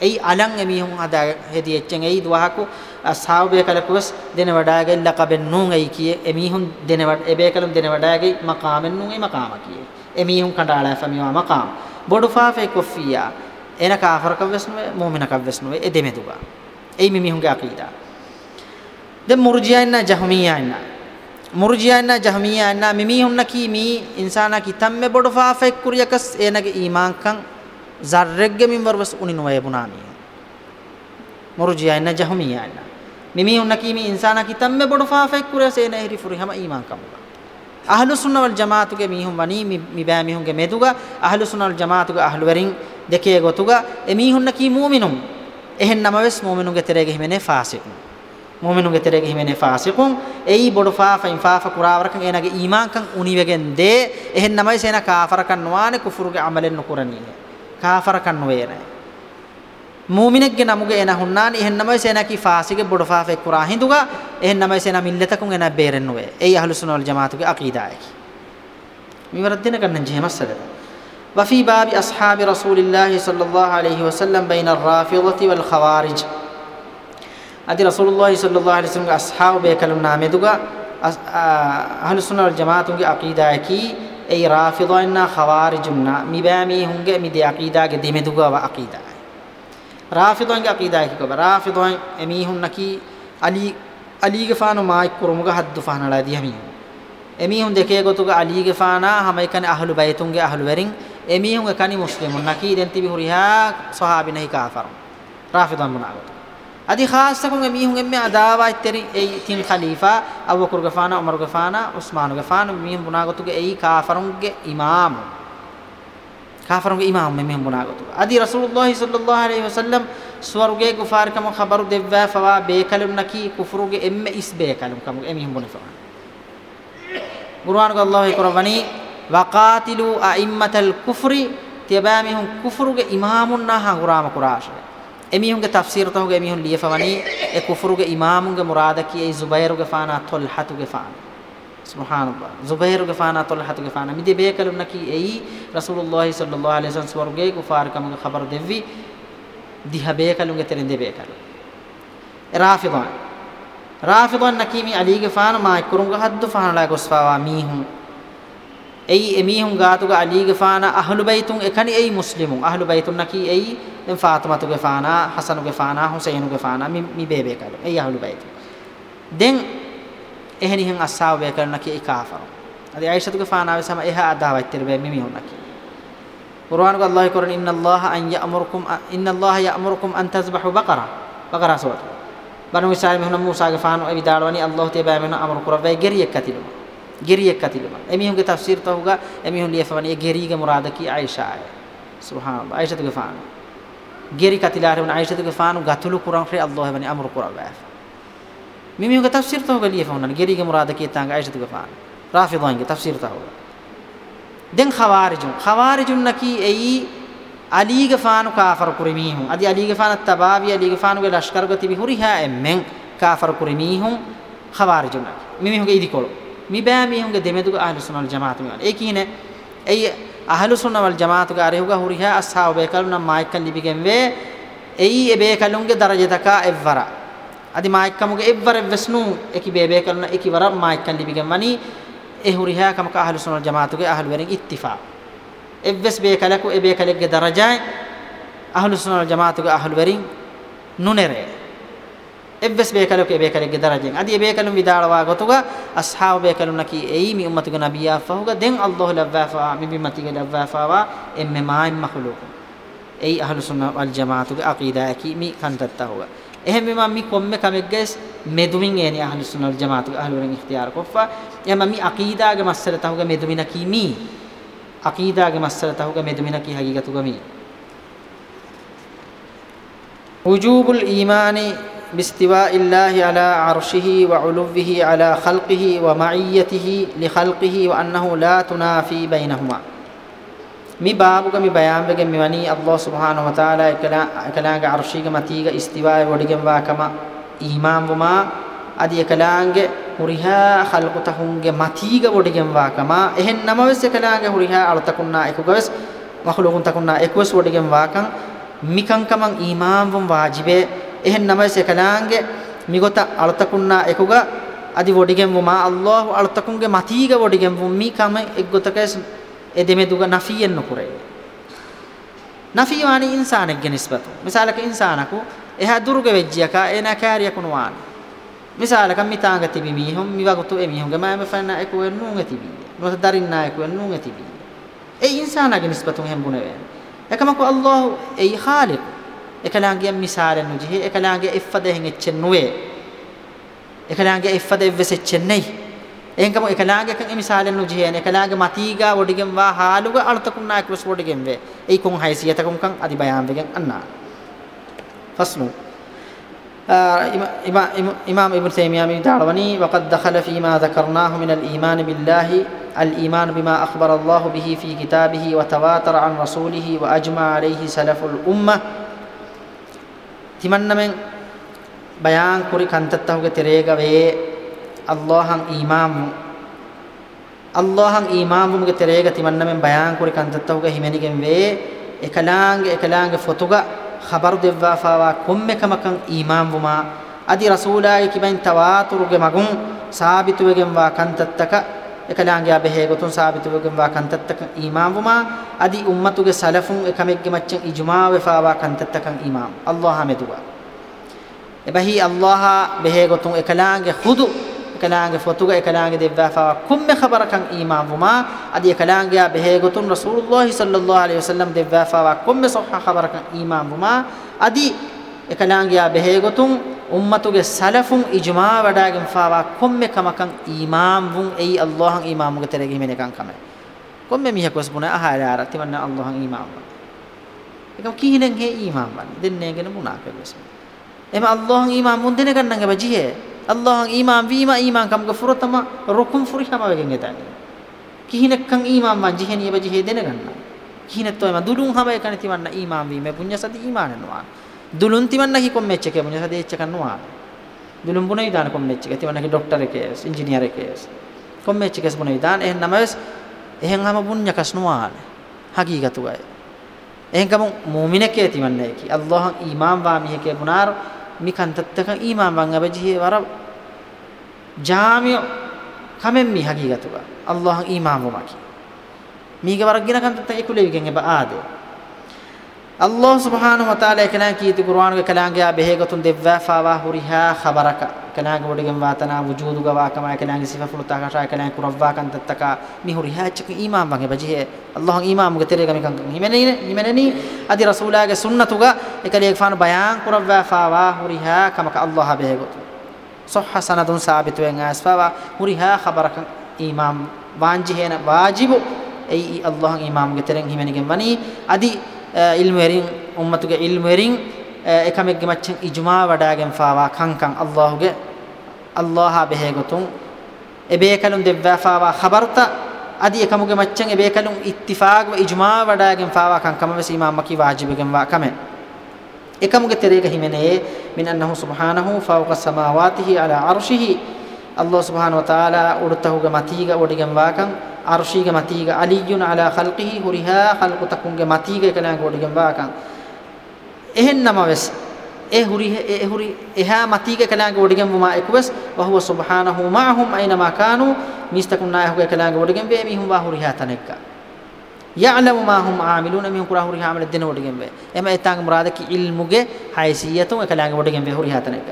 ඇයි අලං එමිහුන් හදා හෙදී එච්චෙන් ඇයි දුවහකු අස්හාබය කලකුස් දෙන වඩාගේ ලකබෙන් නුන් ඇයි කියේ එමිහුන් දෙන වට එබේ කලුම් දෙන වඩාගේ මකාමෙන් නුන් ඒ මකාම කියේ එමිහුන් කඩාලා ෆමිවා මකාම් බොඩුෆා ෆේ කොෆියා එන කාෆර කවස් නුවේ මුමින කවස් නුවේ ඒ දෙමෙදුවා ඒ මිමිහුන්ගේ අකීදා දැන් මුර්ජියන්න ජහමියන්න මුර්ජියන්න ජහමියන්න මිමිහුන්න කීමි ඉන්සානා කිතම්මේ බොඩුෆා ෆේ කුරියකස් එනගේ ඊමාන්කම් සර්රෙග්ගෙ මින්වරවස් උනිනු වයබුනානි මුරුජියයි නජහමියයි මිමි උන්න කීමි ඉන්සානා කිතම්මෙ බොඩ ෆාෆෙක් කුරසේ නැහිරි ෆුරි හැම ඊමාන් කමුග අහලු සුන්නවල් ජමාතුගේ මිහුම් වනි මිබෑ මිහුන්ගේ මෙදුග අහලු සුන්නවල් ජමාතුගේ අහලු වරින් දෙකේ ගොතුග එමිහුන්න කී මුමිනුම් එහෙන් නමවෙස් මුමිනුගේ තෙරේගෙ හිමනේ ෆාසිකුන් මුමිනුගේ තෙරේගෙ හිමනේ ෆාසිකුන් එයි බොඩ ෆාෆෙන් ෆාෆ කුරාවරකන් එනගේ ඊමාන්කන් උනිවගෙන් දේ එහෙන් නමයි සේන කාෆරකන් නොවානේ කුෆුරුගේ අමලෙන් නොකරණීනේ කාෆරකන් නොවේ නෑ මූමිනෙක්ගේ නමුගේ එන හුන්නානි එහෙන්නමයි සේනකි ෆාසිගේ බොඩෆාෆේ කුරා හින්දුගා එහෙන්නමයි සේන මිල්ලතකුන් එන බේරෙන් නොවේ ඒ අහ්ලුසුන වල් ජමාතුගේ අකීදායකි මිවරත් දෙන ගන්න ජෙහමස්සද وفي باب أصحاب رسول الله صلى الله عليه وسلم بين الرافضة والخوارج أدي رسول الله صلى الله عليه وسلم أصحاب بيكلم نامدوغا أهل السنة والجماعة عقيدة كي ඒ රාෆිදෝන්න ඛවාරිජුන්න මිබෑමී හුන්ගේ මිදේ අකීදාගේ දෙමෙදුගව අකීදා රාෆිදෝන්ගේ අකීදා කිකව රාෆිදෝන් එමී හුන්නකි අලි අලිගේ ෆානු මායික් කුරුමුග හද්දු ෆානලා දිහමි එමී හුන් දෙකේ ගොතුග අලිගේ ෆානා හැම එකන අහලු බයිතුන්ගේ අහලු වරින් එමී හුන්ගේ කනි මුස්ලිමුන් නකී දෙන් තිබි හුරිහා සහාබිනයි කාෆර් රාෆිදෝන් මුනාගත adi khaassakun e mihun emme adawa itterin ei tin khalifa Abu Bakr gafana Umar gafana Usman gafana mihun bunagotuge ei kaafarunge imam kaafarunge imam me mihun bunagotuge adi Rasulullah sallallahu alaihi wasallam swaruge gufar kam khabaru devwa fawa bekalun naki kufruge emme isbekalun kam e mihun bunafa Qur'an ko Allah ikorawani waqatilu a'immatal kufri tibamihun kufruge imamun naha gurama kurasha එමිහුන්ගේ තෆ්සීර තමුගේ එමිහුන් ලියපවනි ඒ කුෆරුගේ ඉමාමුන්ගේ මුරාද කී සුබෛරුගේ ෆානා තොල්හතුගේ ෆානා සුබ්හානල්ලාහ සුබෛරුගේ ෆානා තොල්හතුගේ ෆානා මිදි බේකලුන්න කී එයි රසූලුල්ලාහ සල්ලල්ලාහු අලයිහි වසල්ලම් ස්වර්ගයේ කුෆාරකමගේ خبر දෙවි දිහා බේකලුන්ගේ තෙරෙන් දෙබේකලු රාෆිදාන් රාෆිදාන් නකීමි අලිගේ ෆානා මා කුරුංග හද්දු ෆානා ලා ගොස්වාවා මීහුන් ei emihun gaatuga aliige faana ahlul baytun ekani ei muslimun ahlul baytun naki ei en fatimatuge faana hasanuge faana huseinuge faana mi mi bebe kalu ei ahlul baytun den ehni hen ashaab be kalu naki ei kafaru adi aishatuge faana ave sama eha adawaitter be mi mihun naki qur'an ko allah koran inna allah an ya'murukum inna allah ya'murukum an tazbahu baqara baqara sura banu israil mihun musa ge faanu evi dalwani allah te ba mihun amru kurawai geriyek katiluma ගෙරියක් අතිලම එමිහුගේ තෆ්සීර් තහුගා එමිහුන් ලියෆවනේ ගෙරීගේ මුරාද කි ආයිෂා අය සුබ්හානල්ලාහ ආයිෂතුගේ ෆාන ගෙරි කතිලාරේ වන ආයිෂතුගේ ෆාන ගතුළු කුරාන් ෆේ අල්ලාහ වනේ අමර කුරා බෑ මිමිහුගේ තෆ්සීර් තහුගා ලියෆවනන ගෙරීගේ මුරාද කි තාංග ආයිෂතුගේ ෆාන රාෆිදාන්ගේ තෆ්සීර් තහුගා දැන් ඛවාරිජුන් ඛවාරිජුන් නකි එයි අලීගේ ෆානු කාෆර කුරිමීහුන් අදි අලීගේ ෆාන තබාවි අලීගේ ෆානුගේ ලෂ්කරගති විහුරිහා එම්මෙන් කාෆර කුරිමීහුන් ඛවාරිජුන් මිමිහුගේ ඉදිකොළෝ mibamiyunge demeduga ahlus sunnah wal jamaatu miwan ekine ei ahlus sunnah wal jamaatu ga arehuga huriha ashab bekaluna maikkan libigenwe ei e bekalunge darajataka evvara adi maikkamuge evvara vesnu eki be bekaluna eki wara maikkan libigenwani e huriha kamaka ahlus sunnah wal jamaatu ge ahlul weren ittifaq evves bekalaku e bekalege darajay ahlus sunnah wal jamaatu ge ahlul weren nunere ebbes beekaloke beekalege darajeng adi beekalum vidalwa gotuga ashab beekalum naki ei mi ummatuga nabiyya fahuga den allah lavwafa mi bimatiga lavwafa emme ma'im makhluq ei ahlus sunna wal jamaatuga aqida aki mi kantatta huga එහෙම මෙම මි කොම්මෙ කමෙක්ගස් මෙදුමින් එනි අහලුස් සුන්නල් ජමාතුක අහලුරෙන් ඉක්තියාර කොෆා යම මි අකීදාගේ මස්සල තහුග මෙදුමින කීමි අකීදාගේ මස්සල තහුග මෙදුමින කී හගීගතුග මි වුජූබුල් ඊමානි باستواء الله على عرشه وعلوه على خلقه ومعيته لخلقه وأنه لا تنافي بينهما مي بابوغا مي بيانبغا مي وني الله سبحانه وتعالى إكلا إكلاغ عرشيغا متيغا استواء ودغم واكما إيمان وما අදි එකලාංගේ හුරිහා خلقතහුන්ගේ මතීග වඩිගෙන් වාකමා එහෙන් නමවස් එකලාංගේ හුරිහා අලතකුන්නා එකුගවස් මහලුකුන් තකුන්නා එකුවස් වඩිගෙන් වාකම් මිකංකමං ඊමාම්වම් වාජිබේ ehen namais ekalaange migota altakunna ekuga adi wodigen ma Allahu altakunge matiga wodigen mi kame eggotakes edeme duga nafiyen nokure nafi wani insanek ge nisbatu misalaka insanaku eha duruge vejjiyaka ena kaariyakun wani misalaka mitanga tibi mihon miwagutu e mihon gama me fanna eku ennun etibi mota darinna eku ennun etibi ei insanaga nisbatun hembune wen ekamaku Allahu ei khaliq එකලාගේ මිසාරෙන් නුජිහි එකලාගේ ඉෆ්ෆදෙහින් එච්චෙන් නුවේ එකලාගේ ඉෆ්ෆද එව්වෙස් එච්චෙන් නෙයි එහෙන්කම එකලාගේ කන් මිසාරෙන් නුජිහි යන එකලාගේ මතීගා වොඩිගෙන් වා හාලුග අලතකුන්නා ක්‍රස් වොඩිගෙන් වේ ඒ කොන් හයිසියතකුන් කන් අදි බයම් වෙගෙන් අන්නා فصل إمام ابن تيمية دعوني وقد دخل فيما ذكرناه من الإيمان بالله الإيمان بما أخبر الله به في كتابه وتواتر عن رسوله وأجمع عليه سلف الأمة ತಿಮನ್ನಮೆನ್ ಬಯಾನ್ ಕುರಿ ಕಂತತ್ತಹುಗೆ ತೆರೇಗವೇ ಅಲ್ಲಾಹಂ ಈಮಾಮು ಅಲ್ಲಾಹಂ ಈಮಾಮುಗೆ ತೆರೇಗ ತಿಮನ್ನಮೆನ್ ಬಯಾನ್ ಕುರಿ ಕಂತತ್ತಹುಗೆ ಹಿಮೆನಿಗೆಂವೇ ಎಕಲಾಂಗೆ ಎಕಲಾಂಗೆ ಫೊತುಗ ಖಬರ್ ದೆವ್ವಾಫಾವ ಕೊಮ್ಮೆ ಕಮಕಂ ಈಮಾಮುಮ ಅದಿ ರಸೂಲಾಯಿ ಕಿಬೆನ್ ತವಾತುರುಗೆ ಮಗುಂ ಸಾಬಿತುವೆಗೆಂವ ಕಂತತ್ತಕ ekalaange abehe gotun saabitugen wa kantattakan iman wuma adi ummatuge salafun ekamegge maccen ijmaa we fa wa kantattakan iman allah hameduwa ebahi allah behe gotun ekalaange khudu ekalaange fotuga ekalaange devwa fa wa kumme khabarakan iman wuma adi ekalaange abehe gotun rasulullah sallallahu alaihi wasallam devwa fa wa kumme sahha khabarakan iman wuma adi ekalaange abehe gotun ಉಮ್ಮತುಗೆ ಸಲಫುಂ ಇಜ್ಮಾ ವಡಾಗಿಂ ಫಾವಾ ಕೊಮ್ಮೆ ಕಮಕಂ ಇಮಾಮ್ ವುಂ ಎಯಿ ಅಲ್ಲಾಹಂ ಇಮಾಮುಗೆ ತೆರೆಗೆ ಹಿಮೆನೆ ಕಂ ಕಮೆ ಕೊಮ್ಮೆ ಮಿಹ ಕೊಸ್ಬುನ ಅಹಾರ ಆರ ತಿಮನ್ನ ಅಲ್ಲಾಹಂ ಇಮಾಮ್ ವ ಏಕಂ ಕೀಹಿನೆಂ ಹೆ ಇಮಾಮ್ ವ ದಿನ್ನೆಗೆನ ಮುನಾಫೆ ಕೊಸ್ ಎಮ ಅಲ್ಲಾಹಂ ಇಮಾಮ್ ಮುಂ ದಿನೆ ಗನ್ನಂಗೆ ಬಜಿಹೆ ಅಲ್ಲಾಹಂ ಇಮಾಮ್ ವೀಮಾ ಇಮಾಮ್ ಕಮ್ಗೆ ಫುರತಮ ರುಕುಂ ಫುರಿಹಮ ವೆಗೆಂ ಎತಾನೆ ಕೀಹಿನೆಕ್ ಕಂ ಇಮಾಮ್ ವ ಜಿಹೆ ನಿಯ ಬಜಿಹೆ ದಿನೆ ಗನ್ನ ಕೀಹಿನೆತ್ತೋ ಎಮ ದುಡುಂ ಹಮ ಏಕನೆ ತಿಮನ್ನ ಇಮಾಮ್ ವೀಮೆ ಪುಣ್ಯ ಸದಿ ಇಮಾನನ್ ವಾ දුලුන් තිවන්නකි කොම්මෙච් එකේ මුනි සදේච්ච කන්නවා දුලුන් පුන විදාන කොම්මෙච් එක තිවන්නකි ડોක්ටර් එකේස් ඉංජිනේර එකේස් කොම්මෙච් එකේස් පුන විදාන එහෙන් නමස් එහෙන් හැම පුණ්‍යකස් නොවාන හකීගතුයි එහෙන් කම මුමිනකේ තිවන්නේ කි අල්ලාහ් imam වාමිහකේ පුනාරෝ mikan tattaka iman bang abajihe wara jami kamen mi hagigatuga allah iman wamaki miga waragina kan tattaka ikule igen eba ade الله سبحانه وتعالى كنا كي القرآن كلام يا بهجتون دفوا فوا هريها خبرك كنا قبودكم واتنا وجود قوا كما كنا صفة فلتا كشا كنا كروا كان تتكا مي هريها چك إمام بانه بجيه الله إمام قتير كم كان يمني يمني أدي رسوله كسنة توجا إكلي إكفان بيان كروا فوا هريها كما الله بهجتون صح سند ثابت وين أسفوا هريها خبرك إمام وانجهنا واجب أي الله إمام قتير هيمني كم وني أدي ඉල්මු එරින් උම්මතුගේ ඉල්මු එරින් එකමෙක්ගේ මච්චන් ඉජ්මා වඩාගෙන් ෆාවා කංකං අල්ලාහුගේ අල්ලාහා බෙහෙගතුන් එබේකලුන් දෙව්වා ෆාවා ඛබර්ත අදි එකමුගේ මච්චන් එබේකලුන් ඉත්තිෆාග් ඉජ්මා වඩාගෙන් ෆාවා කංකම වසීමා මකි වාජිබගෙන් වා කමෙ එකමුගේ තෙරේක හිමනේ මිනන්නහු සුබ්හානහු ෆාවක සමාවාතිහි අලා අර්ෂිහි ಅಲ್ಲೋ ಸುಬಾನು ತಾಲ ಉಡುತ್ತಹುಗ ಮತೀಗ ಒಡಿಗಂ ವಾಕಂ ಅರ್ಷೀಗ ಮತೀಗ ಅಲಿಯುನ್ ಅಲ ಖಲ್ಕಿಹಿ ಹುರಿಹ ಖಲ್ಕು ತಕ್ಕುಂಗೆ ಮತೀಗ ಕಲಾಂಗ ಒಡಿಗಂ ವಾಕಂ එහෙන්නම වෙස් ඒ හුරි ඒ හුරි එහා මතීක කලාංග වඩගෙන් වමා එක්වස් වහුව සුබ්හානහු මාහුම් අයිනමා කානු මිස්තකුන් නායහුගේ කලාංග වඩගෙන් වේ මිහුම් වා හුරි හතනෙක්ක යඅලමු මාහුම් ආමිලුන මිහුම් කුරා හුරි හාමල දෙන වඩගෙන් වේ එම එතාංග මුරාදකි ඉල්මුගේ හයිසියතුන් කලාංග වඩගෙන් වේ හුරි හතනෙක්ක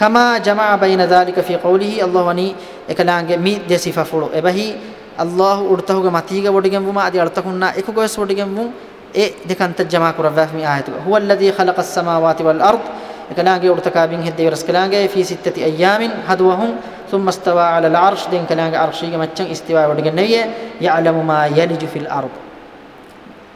كما جمع بين ذلك في قوله الله وني اكلانگ مي دي صفا فلو ابهي الله ارتهو متيگ وڈگم بما ادي ارتكوننا اكو گس وڈگم بم اي دكان تجمع قرب في ايته هو الذي خلق السماوات والارض اكلانگ ارتكابين هدي رسكلانگ في سته ايام حدوهم ثم استوى على العرش دين كلانگ عرشي گمچن استواء وڈگن نيه يعلم ما يلج في الارض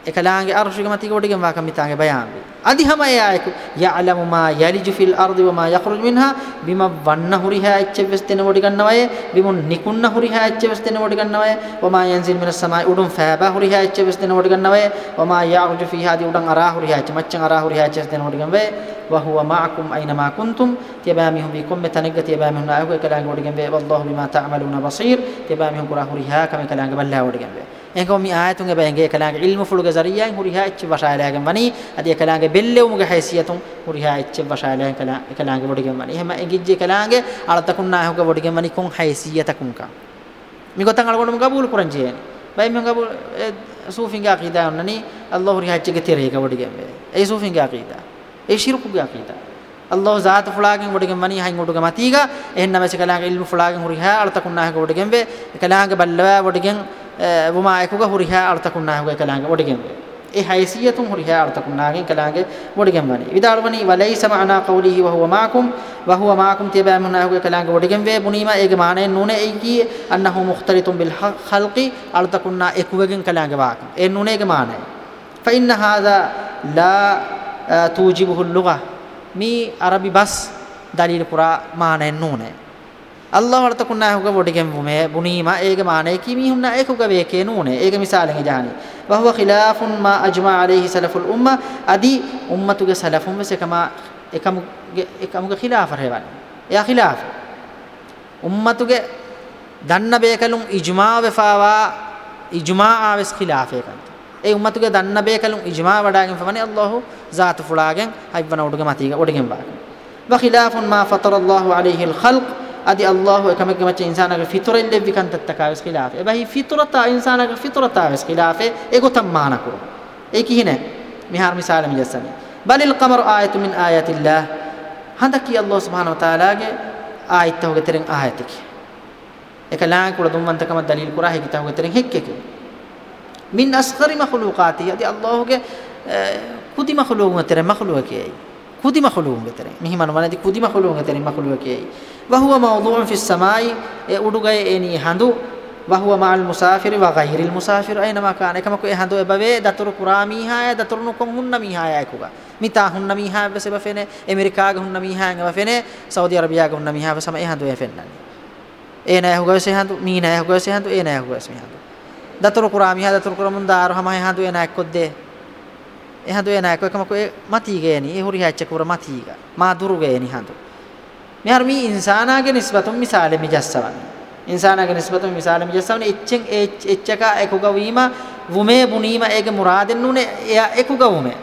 එකලාගේ අර්ශික මතික කොටිකම වාකමිතාගේ බයම් වේ අදිහම යායකු යඅලමු මා යලිජු ෆිල් අර්දි වමා යඛරුජ් මින්හා බිම වන්න හුරිහා එච්චෙවස් තෙන කොට ගන්නවය බිමුන් නිකුන්න හුරිහා එච්චෙවස් තෙන කොට ගන්නවය වමා යන්සිල් මිනස් සමායි උඩුම් ෆෑබා හුරිහා එච්චෙවස් තෙන කොට ගන්නවය වමා යාඋජු ෆීහාදි උඩන් අරා හුරිහා එච්ච මච්චන් අරා හුරිහා එච්චෙවස් තෙන කොට ගන්නවය وهو معكم أينما كنتم تبامهم بكم متنقة تبامهم نائكو كلاغ ودغنبه والله بما تعملون بصير تبامهم كراه ريها كما كلاغ بالله ودغنبه enko mi ayatun ge benge kalange ilmu fuluge zariyan huriha ich wasalagen mani adi kalange bellewumuge haysiyatun huriha ich wasalagen kalange kalange bodigen mani hema engijje kalange alatakun na hoge bodigen mani kun haysiyatakum ka mi gotan algonum gabul kuranje bay mi gabul sufinge aqida onnani allah huriha ich ge tere ge bodigen be ei sufinge aqida ei shirkuge aqida ಅಲ್ಲೋ ಜಾತ ಫುಳಾಗಿ ಹುಡುಗ ಮನಿ ಹಂಗೆ ಹುಡುಗ ಮತ್ತೀಗ ಎನ್ನ ಮೆಚ್ಚ ಕಲಾಂಗ ಇಲ್ಲು ಫುಳಾಗಿ ಹುಡುಗ ಹೇಳತಕ್ಕನ್ನ ಹಾಗೆ ಹುಡುಗಂಬೆ ಕಲಾಂಗ ಬಲ್ಲವ ಹುಡುಗಂಗೆ වමා එකක හුරිහා අර්ථකුණාහුගේ කලාංගේ ඔඩිගෙන් ඒ හයිසියතුන් හුරිහා අර්ථකුණාගෙන් කලාංගේ ඔඩිගෙන් වනි ඉදාරවනි වලයිස මනා කවුලිහි වහුව මාකුම් වහුව මාකුම් තියබෑමුනාහුගේ කලාංගේ ඔඩිගෙන් වේ බුනීමා ඒගේ මානෙන් නුනේ ඒ කී අන්නහු මුඛ්තලිතුම් බිල් ඛල්කි අර්ථකුණා එකුවගෙන් කලාංගේ වාකුම් ඒ නුනේගේ මානෙ ෆයින්න හාදා ලා තූජිබුහුල් ලුගා මී අරබි බස් දලීල් පුරා මානෙන් නුනේ الله ورت كنا هو بوديكم بومه بنيما أنا معنى كيمي هم نا ايك هو بيكينون ايك مثال هي جهاني وهو خلاف ما اجمع عليه سلف الامه ادي امته سلفهم وسكما එකම එකමුගේ ඛිලාෆර් හේවන. එයා ඛිලාෆ. උම්මතුගේ දන්න බේකලුන් ඉජ්මා වෙෆාවා ඉජ්මා ආවස් ඛිලාෆ එකන්ත. ඒ උම්මතුගේ දන්න බේකලුන් ඉජ්මා වඩාගෙන ෆවනේ අල්ලාහ් ذات ෆුලාගෙන් හයිබන උඩුගේ මතීග උඩගෙන් වා. وخلاف ما فطر الله عليه الخلق adi allahu ekame ke macha insana ga fitoren de vikanta takawes khilaf e bahi fitrata insana ga fitrata wes khilaf e go tamana kuro e ki hine mihar misal mi jasani balil qamar ayatu min ayati allah handa ki allah subhanahu wa taala ge ayat taw ge tereng ayati ki ekala kula dumwanta kama dalil kura he ki taw ge tereng hekke ki min asghari makhluqati adi allah ge kudi makhluqun tereng makhluqe ki කුදි මහලූන් වෙතර මෙහි මනවනදි කුදි මහලූන් වෙතර මහලූකේයි වහුව මවදුන් fees සමායි ඒ උඩුගය එනි හඳු වහුව මාල් මුසාෆිරි වගහිරිල් මුසාෆිර් අයනම කාන එකමකෝ ඒ හඳු එබවේ දතුරු පුරා මීහාය දතුරු නුකොන් හුන්න මීහාය අයකුගා මිතා හුන්න මීහාය වෙසෙබ ෆෙනේ ඇමරිකාග හුන්න මීහායන් එව ෆෙනේ Saudi අරබියාග හුන්න මීහාය වෙසම ඒ හඳු එෆෙන්නන්නේ ඒ නෑ හුගවසේ හඳු මී නෑ හුගවසේ හඳු ඒ නෑ හුගවසේ හඳු දතුරු පුරා මීහාය දතුරු කරමුන් දාරු හමයි හඳු එන එක්කොද්දේ එහඳු එනායක එකමකෝ ඒ මතීගේනි ඒ හුරි හැච්ච කුර මතීගා මා දුරුගේනි හඳු මෙහර මේ ඉන්සානාගේ නිස්බතුම් මිසාලෙ මිජස්සවන් ඉන්සානාගේ නිස්බතුම් මිසාලෙ මිජස්සවන් එච්චෙන් එච්චක එකුගවීම වුමේ බුනීම ඒගේ මුරාදෙන් නුනේ එයා එකුගවුමේ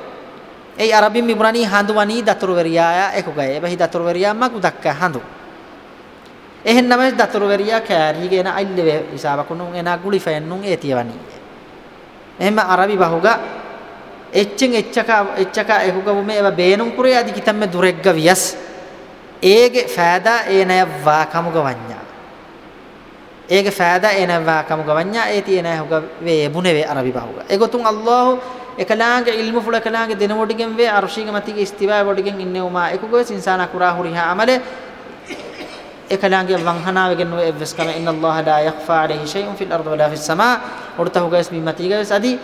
ඒ අරබින් මිබුරණී හඳුවනී දතුරුවරියාය එකුගය එබහි දතුරුවරියා මකු දක්ක හඳු එහෙන්නම දතුරුවරියා කෑරීගෙන අල්ලවේ ඉසාවකුණුන් එනා ගුලිෆෙන්නුන් ඒතියවනී එහෙම අරබි බහුගා එච්චෙන් එච්චකා එච්චකා එහුගව මේ එව බේනුම් කුරේ আদি කිතම්මෙ දුරෙග්ග වියස් ඒගේ ෆෑදා ඒනය වා කමුග වඤ්ඤා ඒගේ ෆෑදා ඒනය වා කමුග වඤ්ඤා ඒ තියනය හුග වේ බුනේ වේ අරබි බහුග ඒගොතුන් අල්ලාහ් එකලාගේ ඉල්මු ෆුල කලාගේ දෙනවොටිගෙන් වේ අර්ශීග මතිගේ ඉස්තිවාය වොටිගෙන් ඉන්නේ උමා එකුගෝ සින්සානා කුරා හුරිහා අමලේ එකලාගේ වංහනාවගෙන එවස් කම ඉන්න අල්ලාහ් ලා යඛ්ෆා අලයිහි ෂයිඋන් ෆිල් අර්ද් වලා ෆිස් සමා උර්තහුගස් බිමතිගස් අදී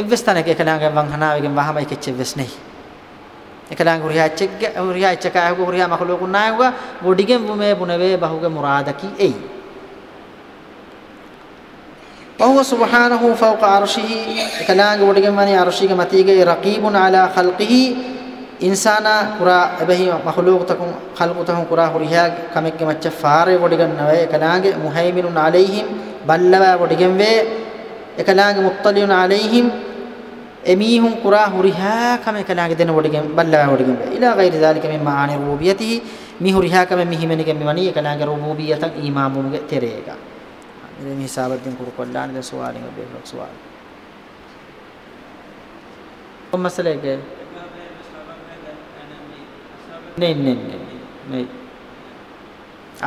එවස්තනක එකලංගෙන් වන් හනාවෙකින් වහම එකෙච්ච එවස්නේ එකලංග උරියා චෙග්ග උරියා චකාහුග උරියා මහලෝකුන් නායුග බොඩිගෙන් මුමේ පුනවේ බහුගේ මුරාදකි එයි وهو سبحانه فوق عرشه එකලංග බොඩිගෙන් වනි අර්ශික මතීගේ රකීබුන් අලා ඛල්කිහි ඉන්සානා කුරා එබෙහි මහලෝක තකුන් ඛල්කු තකුන් කුරා හුරියා කමෙක්ගේ මච්ච ෆාරේ බොඩිගෙන් නවේ එකලංගේ මුහයිමිනුන් අලෛහිම් බල්ලවා බොඩිගෙන් වේ එකලාගේ මුත්තලියුන আলাইහිම් එමීහුම් කුරා හුරිහා කම එකලාගේ දෙන වඩගෙන් බල්ලා වඩගෙන් ඉලා ගෛරි ذلك මින් මානි රූබියති මිහු රිහා කම මිහිමෙනගෙන් මෙවනි එකලාගේ රූබියතන් ඊමාමුගේ තෙරේක මේ හිසාබයෙන් කුරු කොල්ලාන ද සුවාලින් ඔබේ ලොක් සුවාල කොම්මසලේක නේ නේ නේ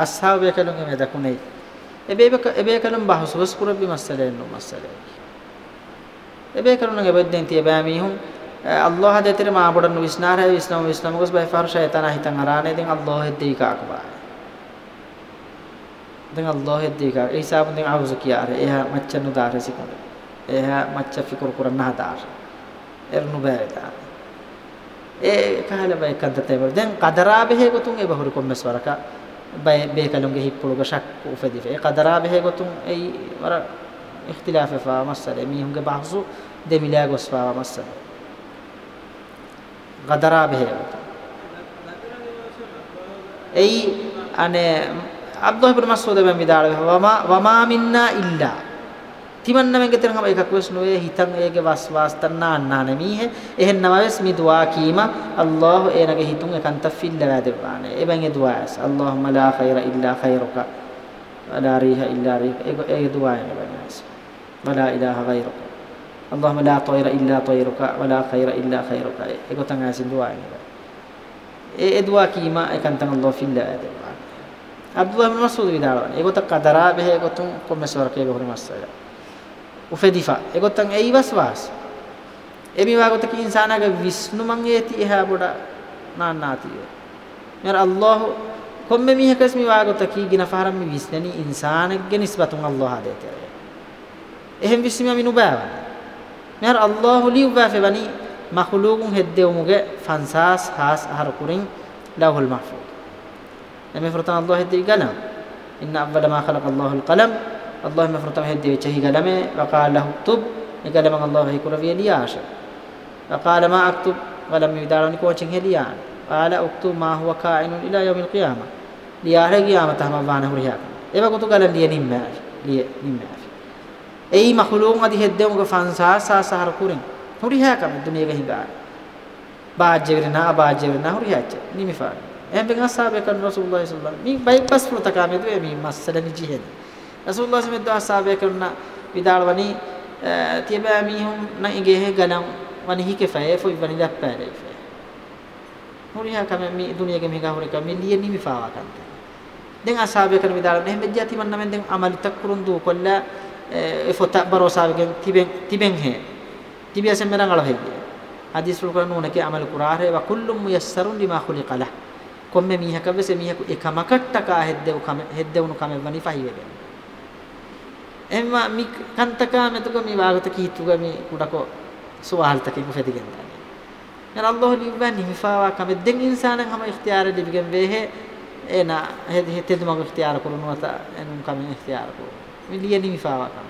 අස්හාබය කලුගේ මේ දකුණේ ebeka ebekalum bahusu waskurabbi masalenu masale ebekalun gebedden tie bamihum Allah detir maabudan visnar hai visnam visnam gos bai far shaytan ahitan arane den Allah heddi ka akba den Allah heddi ka hisab den auzu kiya are eha maccha nu dar sikon eha maccha fikur kuran na dar ernu bai dar e kahala bai kadate den qadara behe gotun e bahur kommes waraka بيكلونجه هيبولوغ شك وفدي في قدرا به غتون اي ورا اختلاف فا مسألة ميهم بعضو دملا غسفا مسألة قدرا به اي أنا عبد الله بن مسعود بن مدار وما وما منا إلا තිමන්නමගේ තරම් එකක් වෙස් නොවේ හිතන් ඒගේ වස් වාස්තන්නා අන්නාන මීහ එහෙන්නම වෙස් මි දුවා කීම අල්ලාහ් ඒනගේ හිතුන් එකන්ත ෆිල්ලා දෙවානේ එබැන් ඒ දුවාස් අල්ලාහුම ලා ඛෛර ඉල්ලා ඛෛරුක වලා රීහ ඉල්ලා රීහ ඒ දුවානේ බනස් වලා ඉලාහ ඛෛරුක අල්ලාහුම ලා ත්වෛර ඉල්ලා ත්වෛරුක වලා ඛෛර ඉල්ලා ඛෛරුක ඒක තං ආසි දුවානේ ඒ ඒ දුවා කීම එකන්ත අල්ලාහ් ෆිල්ලා දෙවානේ අබ්දුල්ලාහ් ඉබ්නු මස්ූද් විදාවන ඒකත කදරා බෙහෙ ඒකතුන් කොමස් වරකේ ගොරි මස්සලා උපෙදිෆා ඒගොත්තන් ඒ වස්වාස් එබිවා ගොතක ඉන්සානගේ විස්නු මංගේති එහා බොඩ නාන්නාතිය මෙර අල්ලාහ් කොම්මෙ මිහකස් මිවා ගොතකී ගින ෆාරම් මි විස්නනි ඉන්සානගේ නිස්බතුන් අල්ලාහ් දෙතේ එහෙම් විස්මිය මිනු බෑව මෙර අල්ලාහ් ලිව්වා ෆෙවනි මහලූගුන් හෙද්දෙමුගේ ෆන්සාස් හාස් අහර කුරින් ලව්හුල් මහ්ෆූ එමෙ ෆරතන් අල්ලාහ් හෙද්දි ගනා ඉන්න අවවල මා ඛලක අල්ලාහ් අල් කලම් اللهم فرطه هدي وجهي قلمه وقال له اكتب قال من الله هيكون في الياش وقال ما اكتب ولم يدارني كوچن هليان قال اكتب ما هو كائن الى يوم القيامه ليار القيامه تهم وانا هريا ايبا كنت قال لي نيم لي نيم اي مخلوق ادي هديون فانسا سا سهر كورن هريا كم الدنيا غيدا باجرنا باجرنا هريا نيم فار එහෙනම් බෙන්ගස් සාබේ කරන රසූලුල්ලාහි සල්ලල්ලාහු අලයිහි වසල්ලම් මේ බයිපස් ප්‍රතකාමේ දුවේ මේ මස්සලනි ජීහෙදී රසූලුල්ලාහ සමෙද්දා සාබය කරන විදාලවනි තියබෑ මීහුම් na ingehe ganam wani hike fae foi wani da pare fae huriha kame mi duniya ke mega hurika mi liye ni mi fawa kanta den asabe kan vidal ne me jati man namen den amali takurun du kolla e fota baro sabe gen tiben tiben he tibi asem meran alo hebbe hadis ru kan unake amal qurar wa kullu muyassarun lima khuliqa lah komme mi hakave se mi haku e kamakatta ka hedde u kame hedde unu kame wani fahi webe එම්මා මි කන්තකාමතක මේ වාගත කීතුග මේ කුඩකෝ සුවාල්තකින් උපදිගෙන් දාන යන අල්ලාහ් ලිබ්බා නිමිෆාවා කම දෙන් ඉන්සානන් හැම ඉක්තියාර දෙවිගෙන් වේහෙ එන හෙදි හෙතෙද මග ඉක්තියාර කරනවත එනම් කම ඉක්තියාර කරන විලිය නිමිෆාවා කම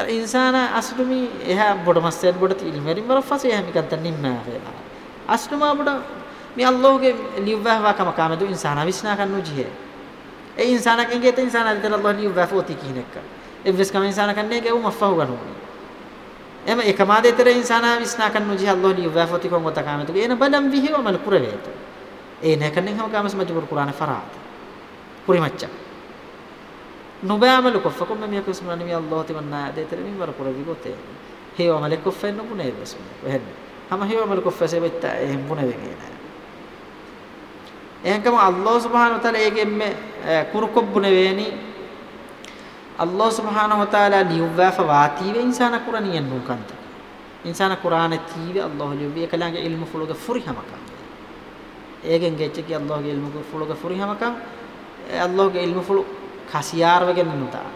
යන ඉන්සාන අස්තුමි එහා බොඩ මස්සෙන් බොඩ ඉල්මරින් වරෆස එහා මිකන්ත නිම්මා වේලා අස්තුමා බොඩ මේ අල්ලාහ්ගේ ලිබ්බා කම කම දු ඉන්සාන විශ්නා කන්නු ජිහේ ඒ ඉන්සානකෙන් ගේ තේ ඉන්සාන අල්තර අල්ලාහ් ලියු වෆෝති කිනක එවස් කම ඉන්සාන කන්නේ ගේ උම ෆහු ගනු එම එකමා දෙතර ඉන්සාන විස්නා කන්නු ජී අල්ලාහ් ලියු වෆෝති කොන් ගත කාම තු එන බලම් විහි වමල් කුරවේත ඒ නැකන්නේ හම කාමස් මජ්බුර් කුරාන ෆරාත් කුරි මච්ච නොබෑමල කොෆකම මෙමිය කුස්මන මෙ අල්ලාහ් තිබන්නා දෙතර මින් වර කුරවි ගොතේ හේවමල කොෆෙන්න පුනේ බස්ම වෙහෙන්න හම හේවමල කොෆසේ වෙත්ත එහෙම් පුනේ වෙගේ නෑ එහෙකම අල්ලාහ් සුබ්හානහු වතාලා ඒකෙන් මේ කුරුකොබ්බුනේ වේනි අල්ලාහ් සුබ්හානහු වතාලා නියුවාෆ වාතිව ඉන්සාන කුරානියන් නුකන්ත ඉන්සාන කුරාන තීව අල්ලාහ් ලියුබේ කලංගේ ඉල්මු ෆුලුග ෆුරිහමක ඒකෙන් ගෙච්ච කි අල්ලාහ්ගේ ඉල්මු ෆුලුග ෆුරිහමක අල්ලාහ්ගේ ඉල්මු ෆුලු කසියාරවගෙන නුතා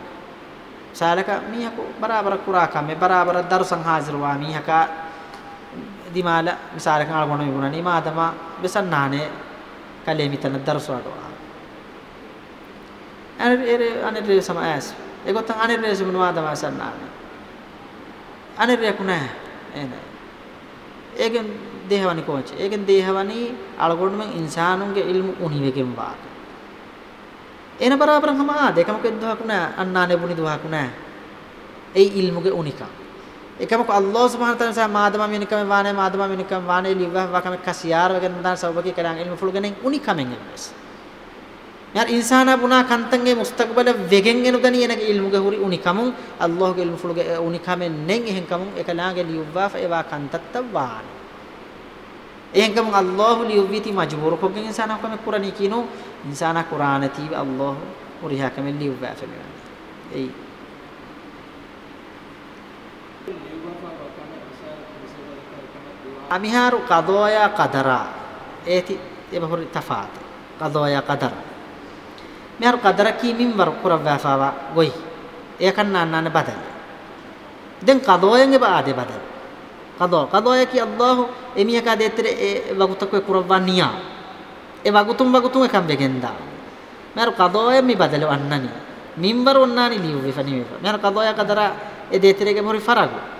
සාලක මීහක බරාබර කුරාකම් මේ බරාබර දරුසන් හාසිරවා මීහක දිමාල මිසාලකන් අල්ගොණ විගුණනි මාතම බෙසන්නානේ කලේ මිතන දර්සවට අනේ අනේ සමායස් ඒකත් අනේ රේස මොනවාද වාසන්නානේ අනේ රේකුණා එනේ ඒකෙන් දේහවනි කොච්ච ඒකෙන් දේහවනි අලගොඩම ඉන්සානුන්ගේ ඉල්මු උනිවෙකෙන් වාක එන බරාබර හමා දෙකම කෙද්දවකුණා අන්නානේ බුනි දුවකුණා ඒ ඉල්මුගේ උනිකා එකම අල්ලාහ් සුබ්හානහු තාලා සහ මාදම මිනිකම වානේ මාදම මිනිකම වානේ ලිව්වා වකම කසියාර වගේ නදාන සෞභාග්‍ය කරන් ඉල්ම ෆුල් ගනෙන් උනිකමෙන් එන්නස් යාර ඉන්සානා පුනා කන්තන්ගේ මුස්තකබල වෙගෙන් එනු දනි එනක ඉල්මුගේ හුරි උනිකමුන් අල්ලාහ්ගේ ඉල්මු ෆුලුගේ උනිකමෙන් නෙන් එහෙන් කමුන් එකලාගේ ලියුවා ෆේවා කන්තත්තවාන එහෙන් කමුන් අල්ලාහ් ලියුවිති මජ්බූර කොගෙන් ඉන්සානා කම කුරානී කිනෝ ඉන්සානා කුරානති අල්ලාහ් උරිහා කම ලියුවා ෆේවා ඒ amiharu qadaya qadara eti ebahuri tafaat qadaya qadara miharu qadara ki minbar kurawafava goi ekanna nanne badal den qadoyen eba ade badal qado qadoya ki allah emiyaka detre e wagutakwe kurawaniya e wagutum wagutum ekam begenda miharu qadoyen mi badal annani minbar onnani liwe fani miharu qadoya qadara e detrege mori faragu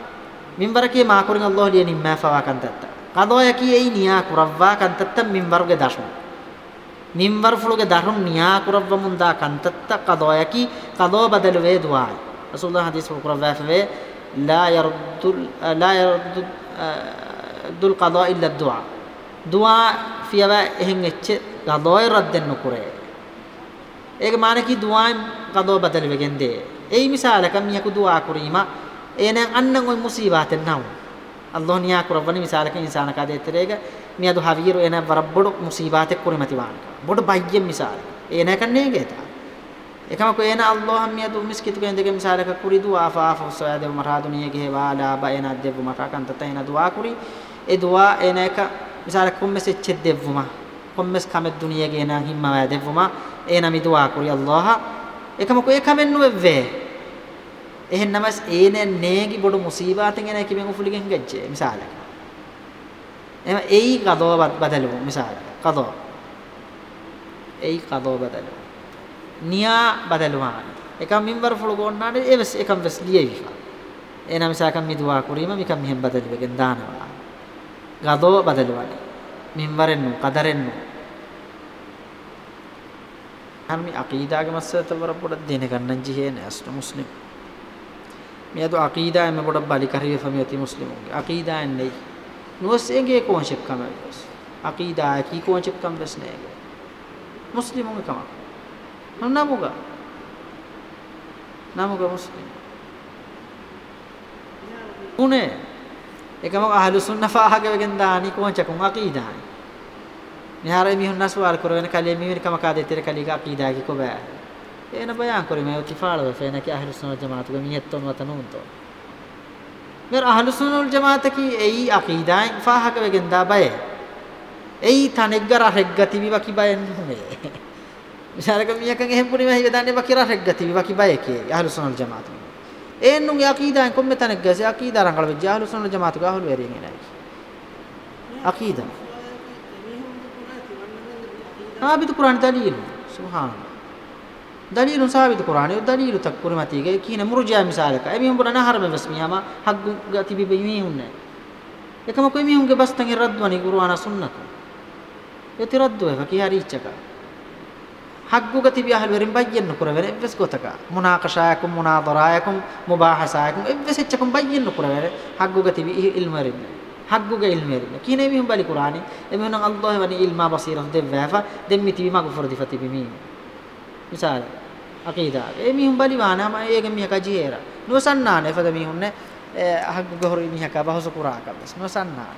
minbarake maakurin allah liya nimma fawa kantatta qadoya ki ei niya kurawwa kantatta minbaruge dashmu minbar fuluge darum niya kurawwa munda kantatta qadoya ki qado badalu ve duwa rasulullah hadis kurawwa fe la yaruddu la yaruddu dul qadaa illa du'a du'a fiyawa ehin ecche qadaa radden nukure ඒක මානකී දුවාන් කදෝ බදල් වෙගෙන්දේ ඒ මිසාලක මියකු දුවා කුරීමා එenen අන්නන් ඔය මුසීබාතෙන් නව අල්ලාහ් නියා කුරබනි මිසාලක ඉන්සාන කා දෙතරේග මියදු හවීරු එන වරබ්බඩු මුසීබාතෙක් කුරමති වාන බොඩ බයියෙන් මිසාල එන කන්නේ ගේතා එකම කෝ එන අල්ලාහ් මියදු මිස්කිතු ගෙන් දෙක මිසාලක කුරි දුආ ෆාෆ සොයා දෙව මරාදුනිය ගේ වාලා බයන දෙව මරාකන් තතේන දුආ කුරි ඒ දුආ එන එක මිසාල කොම්මෙස් එච්චෙ දෙවුම කොම්මෙස් කම දුනිය ගේ නං හිම්ම වැදෙවුම එන මි දුආ කුරි අල්ලාහ් එකම කෝ ඒ කමෙන් නුවෙවේ එහෙන් නමස් ඒනේ නේගි බොඩු මුසීබාතෙන් එන කිමෙන් උෆුලිගෙන් ගච්චේ මිසාලක එම ඒයි කදව බදලු මිසාලක කදව ඒයි කදව බදලු නියා බදලුවාන එකම් මින්වර ෆුළු ගොන්නාට එවස් එකම් වෙස් ලියවිහ එනම සාකම් මිදුවා කුරීම මිකම් මෙහෙම් බදලුවෙන් දානවා ගදව බදලුවාන මින්වරෙන් නු කදරෙන් නු හර්මි අකීදාගේ මස්සතවර පොඩ දෙන ගන්නන් ජීහේ නෑස්ට මුස්ලිම් මෙයාතු අකීදා එම පොඩ බලි කරිය ෆමියති මුස්ලිමුන්ගේ අකීදා එන්නේ නුවස්සේගේ කොන්සෙප් කම වෙස් අකීදා කී කොන්සෙප් කම වෙස් නෑ මුස්ලිමුන්ගේ කම නමුගා නමුගා මුස්ලිම් උනේ එකම අහලු සුන්න ෆාහගවගෙන් දානි කොන්චකුන් අකීදායි මෙහාරේ මිහුන් නස්වාල් කරගෙන කලේ මිහිර කම කාදෙතර කලිගා අකීදා කි කොබෑ Ele bayan koruyor. O tifal ve fena ki ahlus sunnet cemaat ko miyet ton vatanun to. Mer ahlus sunnet cemaat ki ei akidain faha ka begenda bay. Ei taneggara heggati bi baki bayen hume. විශාරක මියකන් එහෙම පුරි මහි දන්නේ වකිරා රෙග්ගති වකිබයකේ යහලුසනල් ජමාතු එන්නුන් යකීදාන් කොම් මෙතන ගස යකීදා රංගල ජහලුසනල් ජමාතු ගහලු වෙරින් එනයි අකීදා ආ බිතු කුරාන් තලියන සුබ්හාන دليل ثابت قرآن ودليل تكبر ما تيجي كينا مرجع مثالك أبي هم برنا هرب بس ميا ما حق قاتي بيبيمي هنن يكما كوي مي هم بس تنجي رد وني قرآن سنة يتي رد وه فكي هاري تشكا حق قاتي بيا هل بريم بيجن نكرة ولا إبس كوتكا مناقشاكم مناظراكم مباحثاكم إبس تشكم بيجن نكرة ولا حق قاتي بيا علم رين حق قا علم رين كينا مي هم بالي قرآن أبي هم الله وني علم بصيرة دفافة دمتي بما غفر دفتي بمين මිසාල අකීදාව ඒ මිහුන් බලිවානම ඒක මිහක ජීහෙර නොසන්නාන එපද මිහුන්නේ අහග ගොහර මිහක බහස කුරා කබස් නොසන්නාන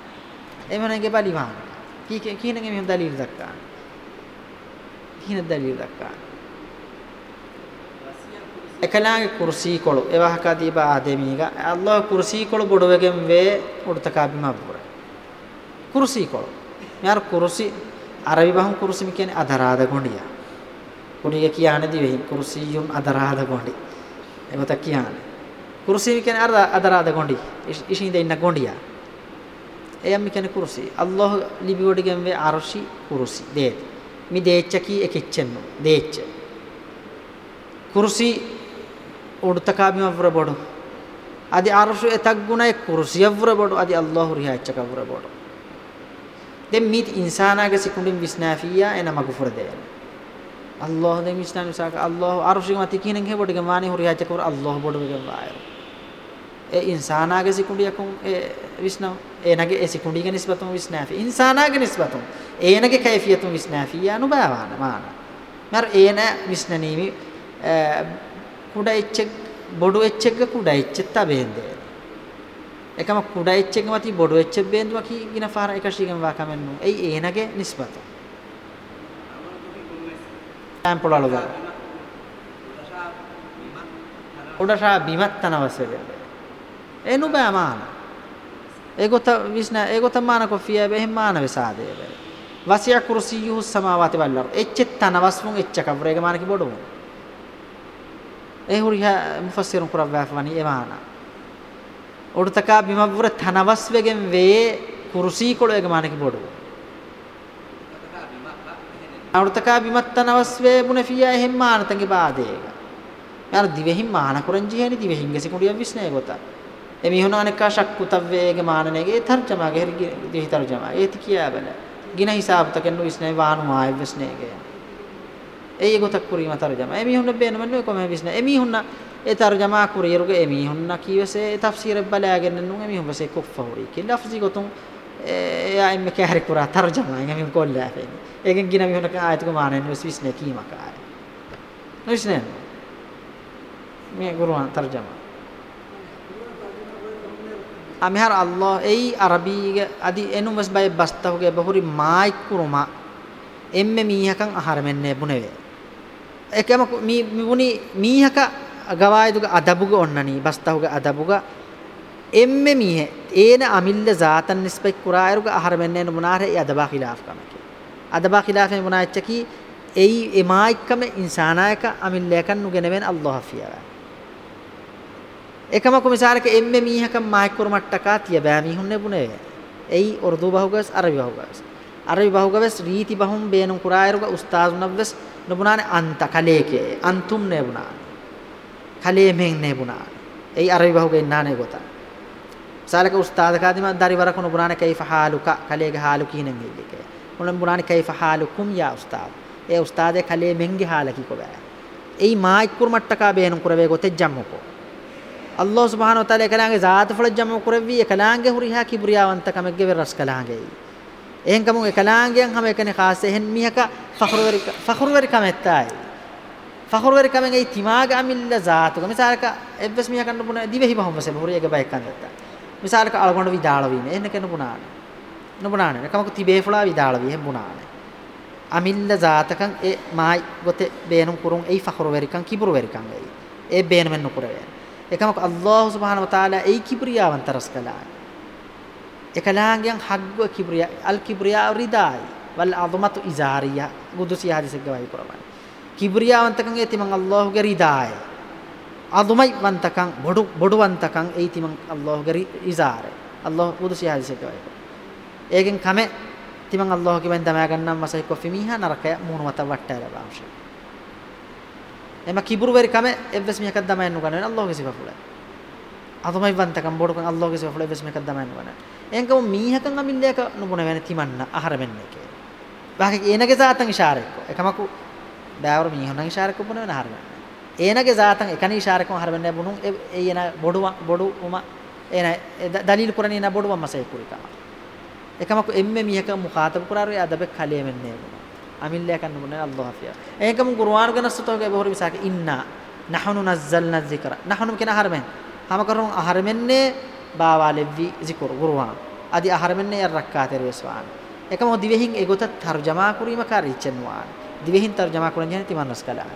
එමනගේ බලිවාන කී කීනගේ මිහුන් දලීල් දක්කා කීන දලීල් දක්කා එකලාගේ කුර්සී කොළු එවහක දීබා ආදෙමීග අල්ලාහ් කුර්සී කොළු බොඩවගෙන් වේ උඩතකාබිම බුර කුර්සී කොළු මෙයාර කුර්සී අරබි බහම් කුර්සී කියන්නේ අධරාද ගොඩියා කුණිය කියානේ දිවෙහි කුර්සියුන් අදරාද ගොඬි එවත කියානේ කුර්සිය කියන්නේ අර අදරාද ගොඬි ඉෂින්ද ඉන්න ගොඬියා එයම් කියන්නේ කුර්සිය අල්ලාහ් ලිබිවට ගෙන්වේ අර්ෂි කුර්සි දේත් මි දේච්ච කී එකෙච්චෙන්නු දේච්ච කුර්සි උඩතකාමිව වරබඩු আদি আরশ එතක් ගුණයි කුර්සිය වරබඩු আদি අල්ලාහ් රියාච්ච කවරබඩු දැන් මිත් ඉන්සානාගේ සිකුණින් විස්නාෆියා එනම ගුෆර දෙයන්නේ අල්ලාහ් දෙමි ඉස්ලාම් සාක අල්ලාහ් අරුෂික මත කියනෙන් හෙබොඩික මානේ හුරියා චකවර අල්ලාහ් බොඩමික වායර ඒ ඉන්සානාගේ සිකුඩියකුම් ඒ විස්නව ඒ නගේ ඒ සිකුඩියක නිස්බතුම් විස්නාෆි ඉන්සානාගේ නිස්බතුම් ඒනගේ කයිෆියතුම් විස්නාෆි යනු බාවාන මාන මර ඒන විස්නනීවි කුඩ එච්චෙක් බොඩු එච්චෙක්ග කුඩ එච්චෙත් තබේන්දේ එකම කුඩ එච්චෙක් මති බොඩු එච්චෙක් බේන්දුවා කී ගින ෆාර එකශීගම් වා කමෙන්නු ඒ ඒනගේ නිස්බතුම් சாம்பிள் அவ்வளோதான் උඩටා බිමත්තන වසෙද එනු බෑ මාන ඒගොත විස්න ඒගොත මාන කොෆිය බෙහෙම් මාන වෙසාදේ බෑ වසිය කුර්සියුහු සමාවාති වල්ලර් එච්චෙත්තන වස්මුන් එච්ච කවරේක මාන කිබොඩුමු ඒ හුරිහා මුෆස්සිරුන් කුරබ්බාෆවනි එමානා උඩතකා බිමවුර තනවස් වෙගෙන් වේ කුරුසී කොළයක මානක බොඩුවා අවෘතකා බිමත්තන අවස්වේ මුනෆියා එහෙම් මානතගේ බාදේක. යාර දිවෙහිම් මාන කරංජිහෙනි දිවෙහිම් ගසේ කුඩියක් විශ්නේ ගොත. එමිහුන අනකා ශක්කුතව්වේගේ මානනේගේ තර්ජමාගේ හරි දිහි තර්ජමා. ඒති කියා බල. ගින හිසාබතකෙන් විශ්නේ වානු ආය විශ්නේගේ. ඒ ගොතක් කුරීම තර්ජමා. එමිහුන බේනමන්නේ කොමෙ විශ්නේ. එමිහුන ඒ තර්ජමා කුරියරුගේ එමිහුන කීවසේ තෆ්සීර බලයාගෙන නුන් එමිහුන වසේ කොෆ්ෆහුරි. කිලෆ්සි ගොතුන් එයා ඉන්නේ කැහැරි කුරා තර්ජමා එමින් කොල්ලා ෆෙන් ඒකෙන් ගින මිහුන කායතුක මානෙන් විශ්විස් නේ කීම කාය නොවිස් නේ මේ ගුරුවන් තර්ජමා අමහර අල්ලාහ් එයි අරබීග අදි එනුමස් බයි බස්තහුගේ බහුරි මායි කුරුමා එම්මෙ මීහකන් ආහාර මෙන්නේ බුනේ ඒකම මී මිබුනි මීහක ගවායතුක අදබුග ඔන්නනි බස්තහුගේ අදබුග එම්මෙ මීහේ ඒන අමිල්ල ذاتන් නිස්බෙක් කුරායරුග අහර මෙන්නේන මුනාරේ යදබා ඛිලාෆ් කමකි අදබා ඛිලාෆේ මුනාච්චකි එයි එමායික්කම ඉන්සානායක අමිල්ලයකන් නුගෙනවෙන් අල්ලාහ් ෆියවා එකම කොමිසාරක එම්මේ මීහකම් මායිකුර මට්ටකා තිය බෑ මීහුන් නෙබුනේ එයි උර්දු බහුගස් අරබි බහුගස් අරබි බහුගස් රීති බහුම් බේනුම් කුරායරුග උස්තාසුනවස් නුබුනානේ අන්ත කලේකේ අන්තුම් නෙබුනා කලේ මෙන් නෙබුනා එයි අරබි බහුගෙන් නානේ ගොතා ಸಾಲಕ ಉಸ್ತಾದ ಕಾದಿಮ ದರಿವರಕುನು ಬುನಾನೆ ಕೈಫ ಹಾಲುಕ ಕಲೆಗೆ ಹಾಲು ಕೀನಂ ಹಿಗೆ ಉನ ಬುನಾನೆ ಕೈಫ ಹಾಲುಕುಂ ಯಾ ಉಸ್ತಾದ ಏ ಉಸ್ತಾದೆ ಕಲೆ ಮೆಂಗೆ ಹಾಲಕಿ ಕೊಬೆ ಏ ಮಾಯ್ ಕುರ್ಮಟ್ಟಕ ಬೇನು ಕುರವೆ ಗೊತೆ ಜಮ್ಮುಕೋ ಅಲ್ಲಾಹ್ ಸುಬ್ಹಾನಹು ವ ತಆಲಾ ಕಲಾಂಗೆ ಜಾತ್ ಫಳ ಜಮ್ಮ ಕುರವಿ ಕಲಾಂಗೆ ಹುರಿಹಾ ಕಿಬ್ರಿಯಾವಂತ ಕಮಗೆ ವೆರಸ್ ಕಲಾಂಗೆ එහෙන් කමුගේ කලාංගයන් හැම එකනේ ખાસ එහෙන් මිහක ෆඛරුවරි ෆඛරුවරි කමෙත්තායි ෆඛරුවරි කමෙන් ඒ තිමාග අමිල්ල ذاتක මිසාරක එබ්බස් මිහ කන්න බුන දිවෙහි බහොමසේ බොරියක බයිකන් දත්තා මිසාල අලගොඬ විදාලවීම එන්න කෙන පුනාන නුබනාන කමක තිබේ ෆුලා විදාලවී හෙම් පුනාන අමිල්ල ජාතකං ඒ මායි ගොතේ බේනම් කුරුන් ඒ ෆඛරු වෙරිකං කිබුරු වෙරිකං ඒ ඒ බේනම් මෙන්න කුරේ එකමක අල්ලාහ් සුබ්හානහු වතාලා ඒ කිබ්‍රියාවන් තරස් කළා එකලාංගයන් හග්ව කිබ්‍රියා අල් කිබ්‍රියා රිදායි වල් අදමතු ඉසාරියා ගුදුසි හදිසෙක් ගවයි කරවන්නේ කිබ්‍රියාවන් තකන් ඒ තිමන් අල්ලාහ්ගේ රිදායි අදුමයි වන්තකං බොඩු බොඩු වන්තකං ඒති මං අල්ලාහ් ගරි ඉසාරේ අල්ලාහ් බුදුසිය හදිසෙට වයි ඒකෙන් කම තිමන් අල්ලාහ් කිවෙන් තමා ගන්නම් මසයි කොෆි මීහා නරකය මූණ මත වට්ටයල බාංශ එම කිබුරු වෙරි කම එවස් මියකක් දමයන් නුගන වෙන අල්ලාහ් ගෙසි වපුල අදුමයි වන්තකං බොඩු කං අල්ලාහ් ගෙසි වපුල එවස් මියකක් දමයන් නුගන එංගම මීහකං අමින්දයක නුගුණ වෙන තිමන්න ආහාර වෙන්නේ කේ වාගේ ඒනගේ සාතන් ඉෂාරෙක්ක එකමකු බෑවර මීහුණන් ඉෂාරෙක්ක පුන වෙන ආහාර වෙන ඒනගේ ذاتන් එකනි ඉෂාරකම හරවන්නේ බුණුන් ඒ එන බොඩු බොඩු උම එන දලීල් කුරණේ න බොඩු මසයි කුරිකා එකමක එම්මේ මිහක මුඛාතබ කුරාරු අදබ කලේ මෙන්නේ අමිල්ල යකන්න බුණේ අල්ලාහ් ෆියා ඒකම කුර්ආන් ගන සතෝගේ බොහොර මිසක ඉන්නා නහනු නස්සල්නා ذිකර නහනු කියන හරමෙන් හැම කරුම් අහරමෙන්නේ බාවාලෙවි ذිකර කුර්ආන් අදි අහරමෙන්නේ රක්කාතර වේස්වාන එකම දිවෙහින් ඒගොත තර්ජමා කිරීම කාරීචෙන්වාන දිවෙහින් තර්ජමා කරන ජන තිමන්නස් කළා